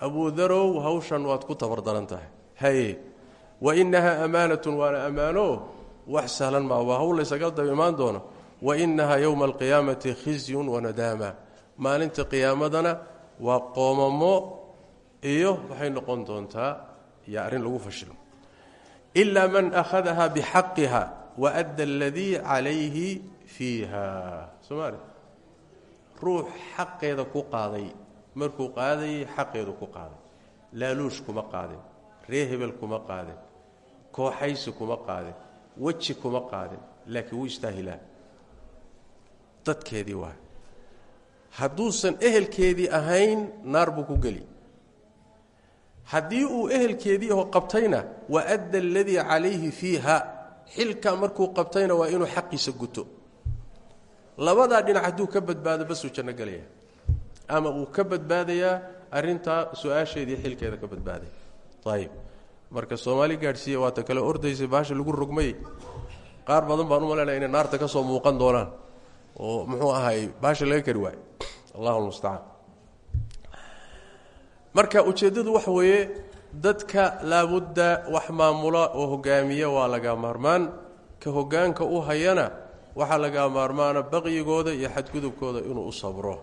Abuudarow hawshan waad ku tabardaran tahay. Haye wa innahaa amaanatun waana ammaano wax sahlan maa waa hawl laysaga daba imaan doono. Wa innahaa yowma alqiyaamati khizyun wanadaama maalinta qiyaamadana waa qoomamo iyo waxay noqon doontaa iyo arrin lagu fashilo. Ilaa man akhadaha bixaqiha waadda aladii calayhi fiiha. Somaali ruux xaqeeda ku qaaday. Markuu qaadayay xaqeedu ku qaaday. Laaluush kuma qaadin. Ree hebel kuma qaadin. Kooxaysi kuma qaadin. Weji kuma qaadin. Laakiin wuu istaahilaa dadkeedii waa. Hadduusan ehelkeedii ahayn naar buu ku geli haddii uu ehelkeedii aho qabtayna waadda aladii calayhi fiiha. Xilkaa markuu qabtayna waa inuu xaqiisa guto. Labadaa dhinac hadduu ka badbaado basuu janno gelaya ama uu ka badbaadayaa arrintaa su'aasheedii xilkeeda ka badbaadaya ayib marka soomaali gaadhsiiya waata kale ordaysay baasha lagu rogmayey qaar badan baan u malaynaya inay naarta ka soo muuqan doonaan. Oo muxuu ahaay baasha laga kari waayo allahu lmustacaan marka ujeeddadu waxa weeye dadka laabudda wax maamula oo hogaamiya waa laga maarmaan. Ka hogaanka u hayana waxaa laga maarmaana baqyigooda iyo xadgudubkooda inuu u sabro.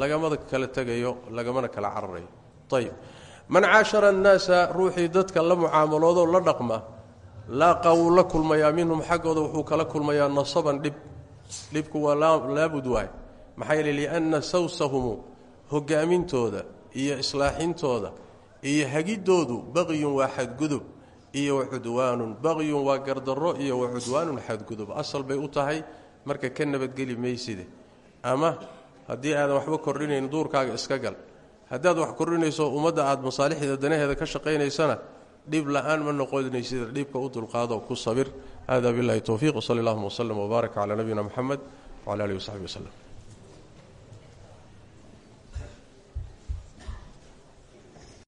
Lagamada kala tegayo lagamana kala cararayo. Ayib man caashara annaasa ruuxii dadka la mucaamaloodo la dhaqma laaqa wuu la kulmayaa minhum xaggooda wuxuu kala kulmayaa nasaban dhib. Dhibku waa laabud waay. Maxaa yeele lianna sawsahumu hogaamintooda iyo islaaxintooda iyo hagidoodu baqyun waa xadgudub iyo wacudwaanun baqyun waa gardarro iyo wacudwaanun xadgudub. Asal bay u tahay marka ka nabadgeli mayside. Ama haddii aadan waxba kordhinayn duurkaaga iska gal. Haddaad wax kordhinayso ummadda aad masaalixda danaheeda ka shaqaynaysana dhib la'aan ma noqonaysida dhibka u dulqaado ku sabir. Hada billahi towfiiq wsali allahuma wslem wbaarak calaa nabiyina moxamed wcala alihi wasaxbi waslem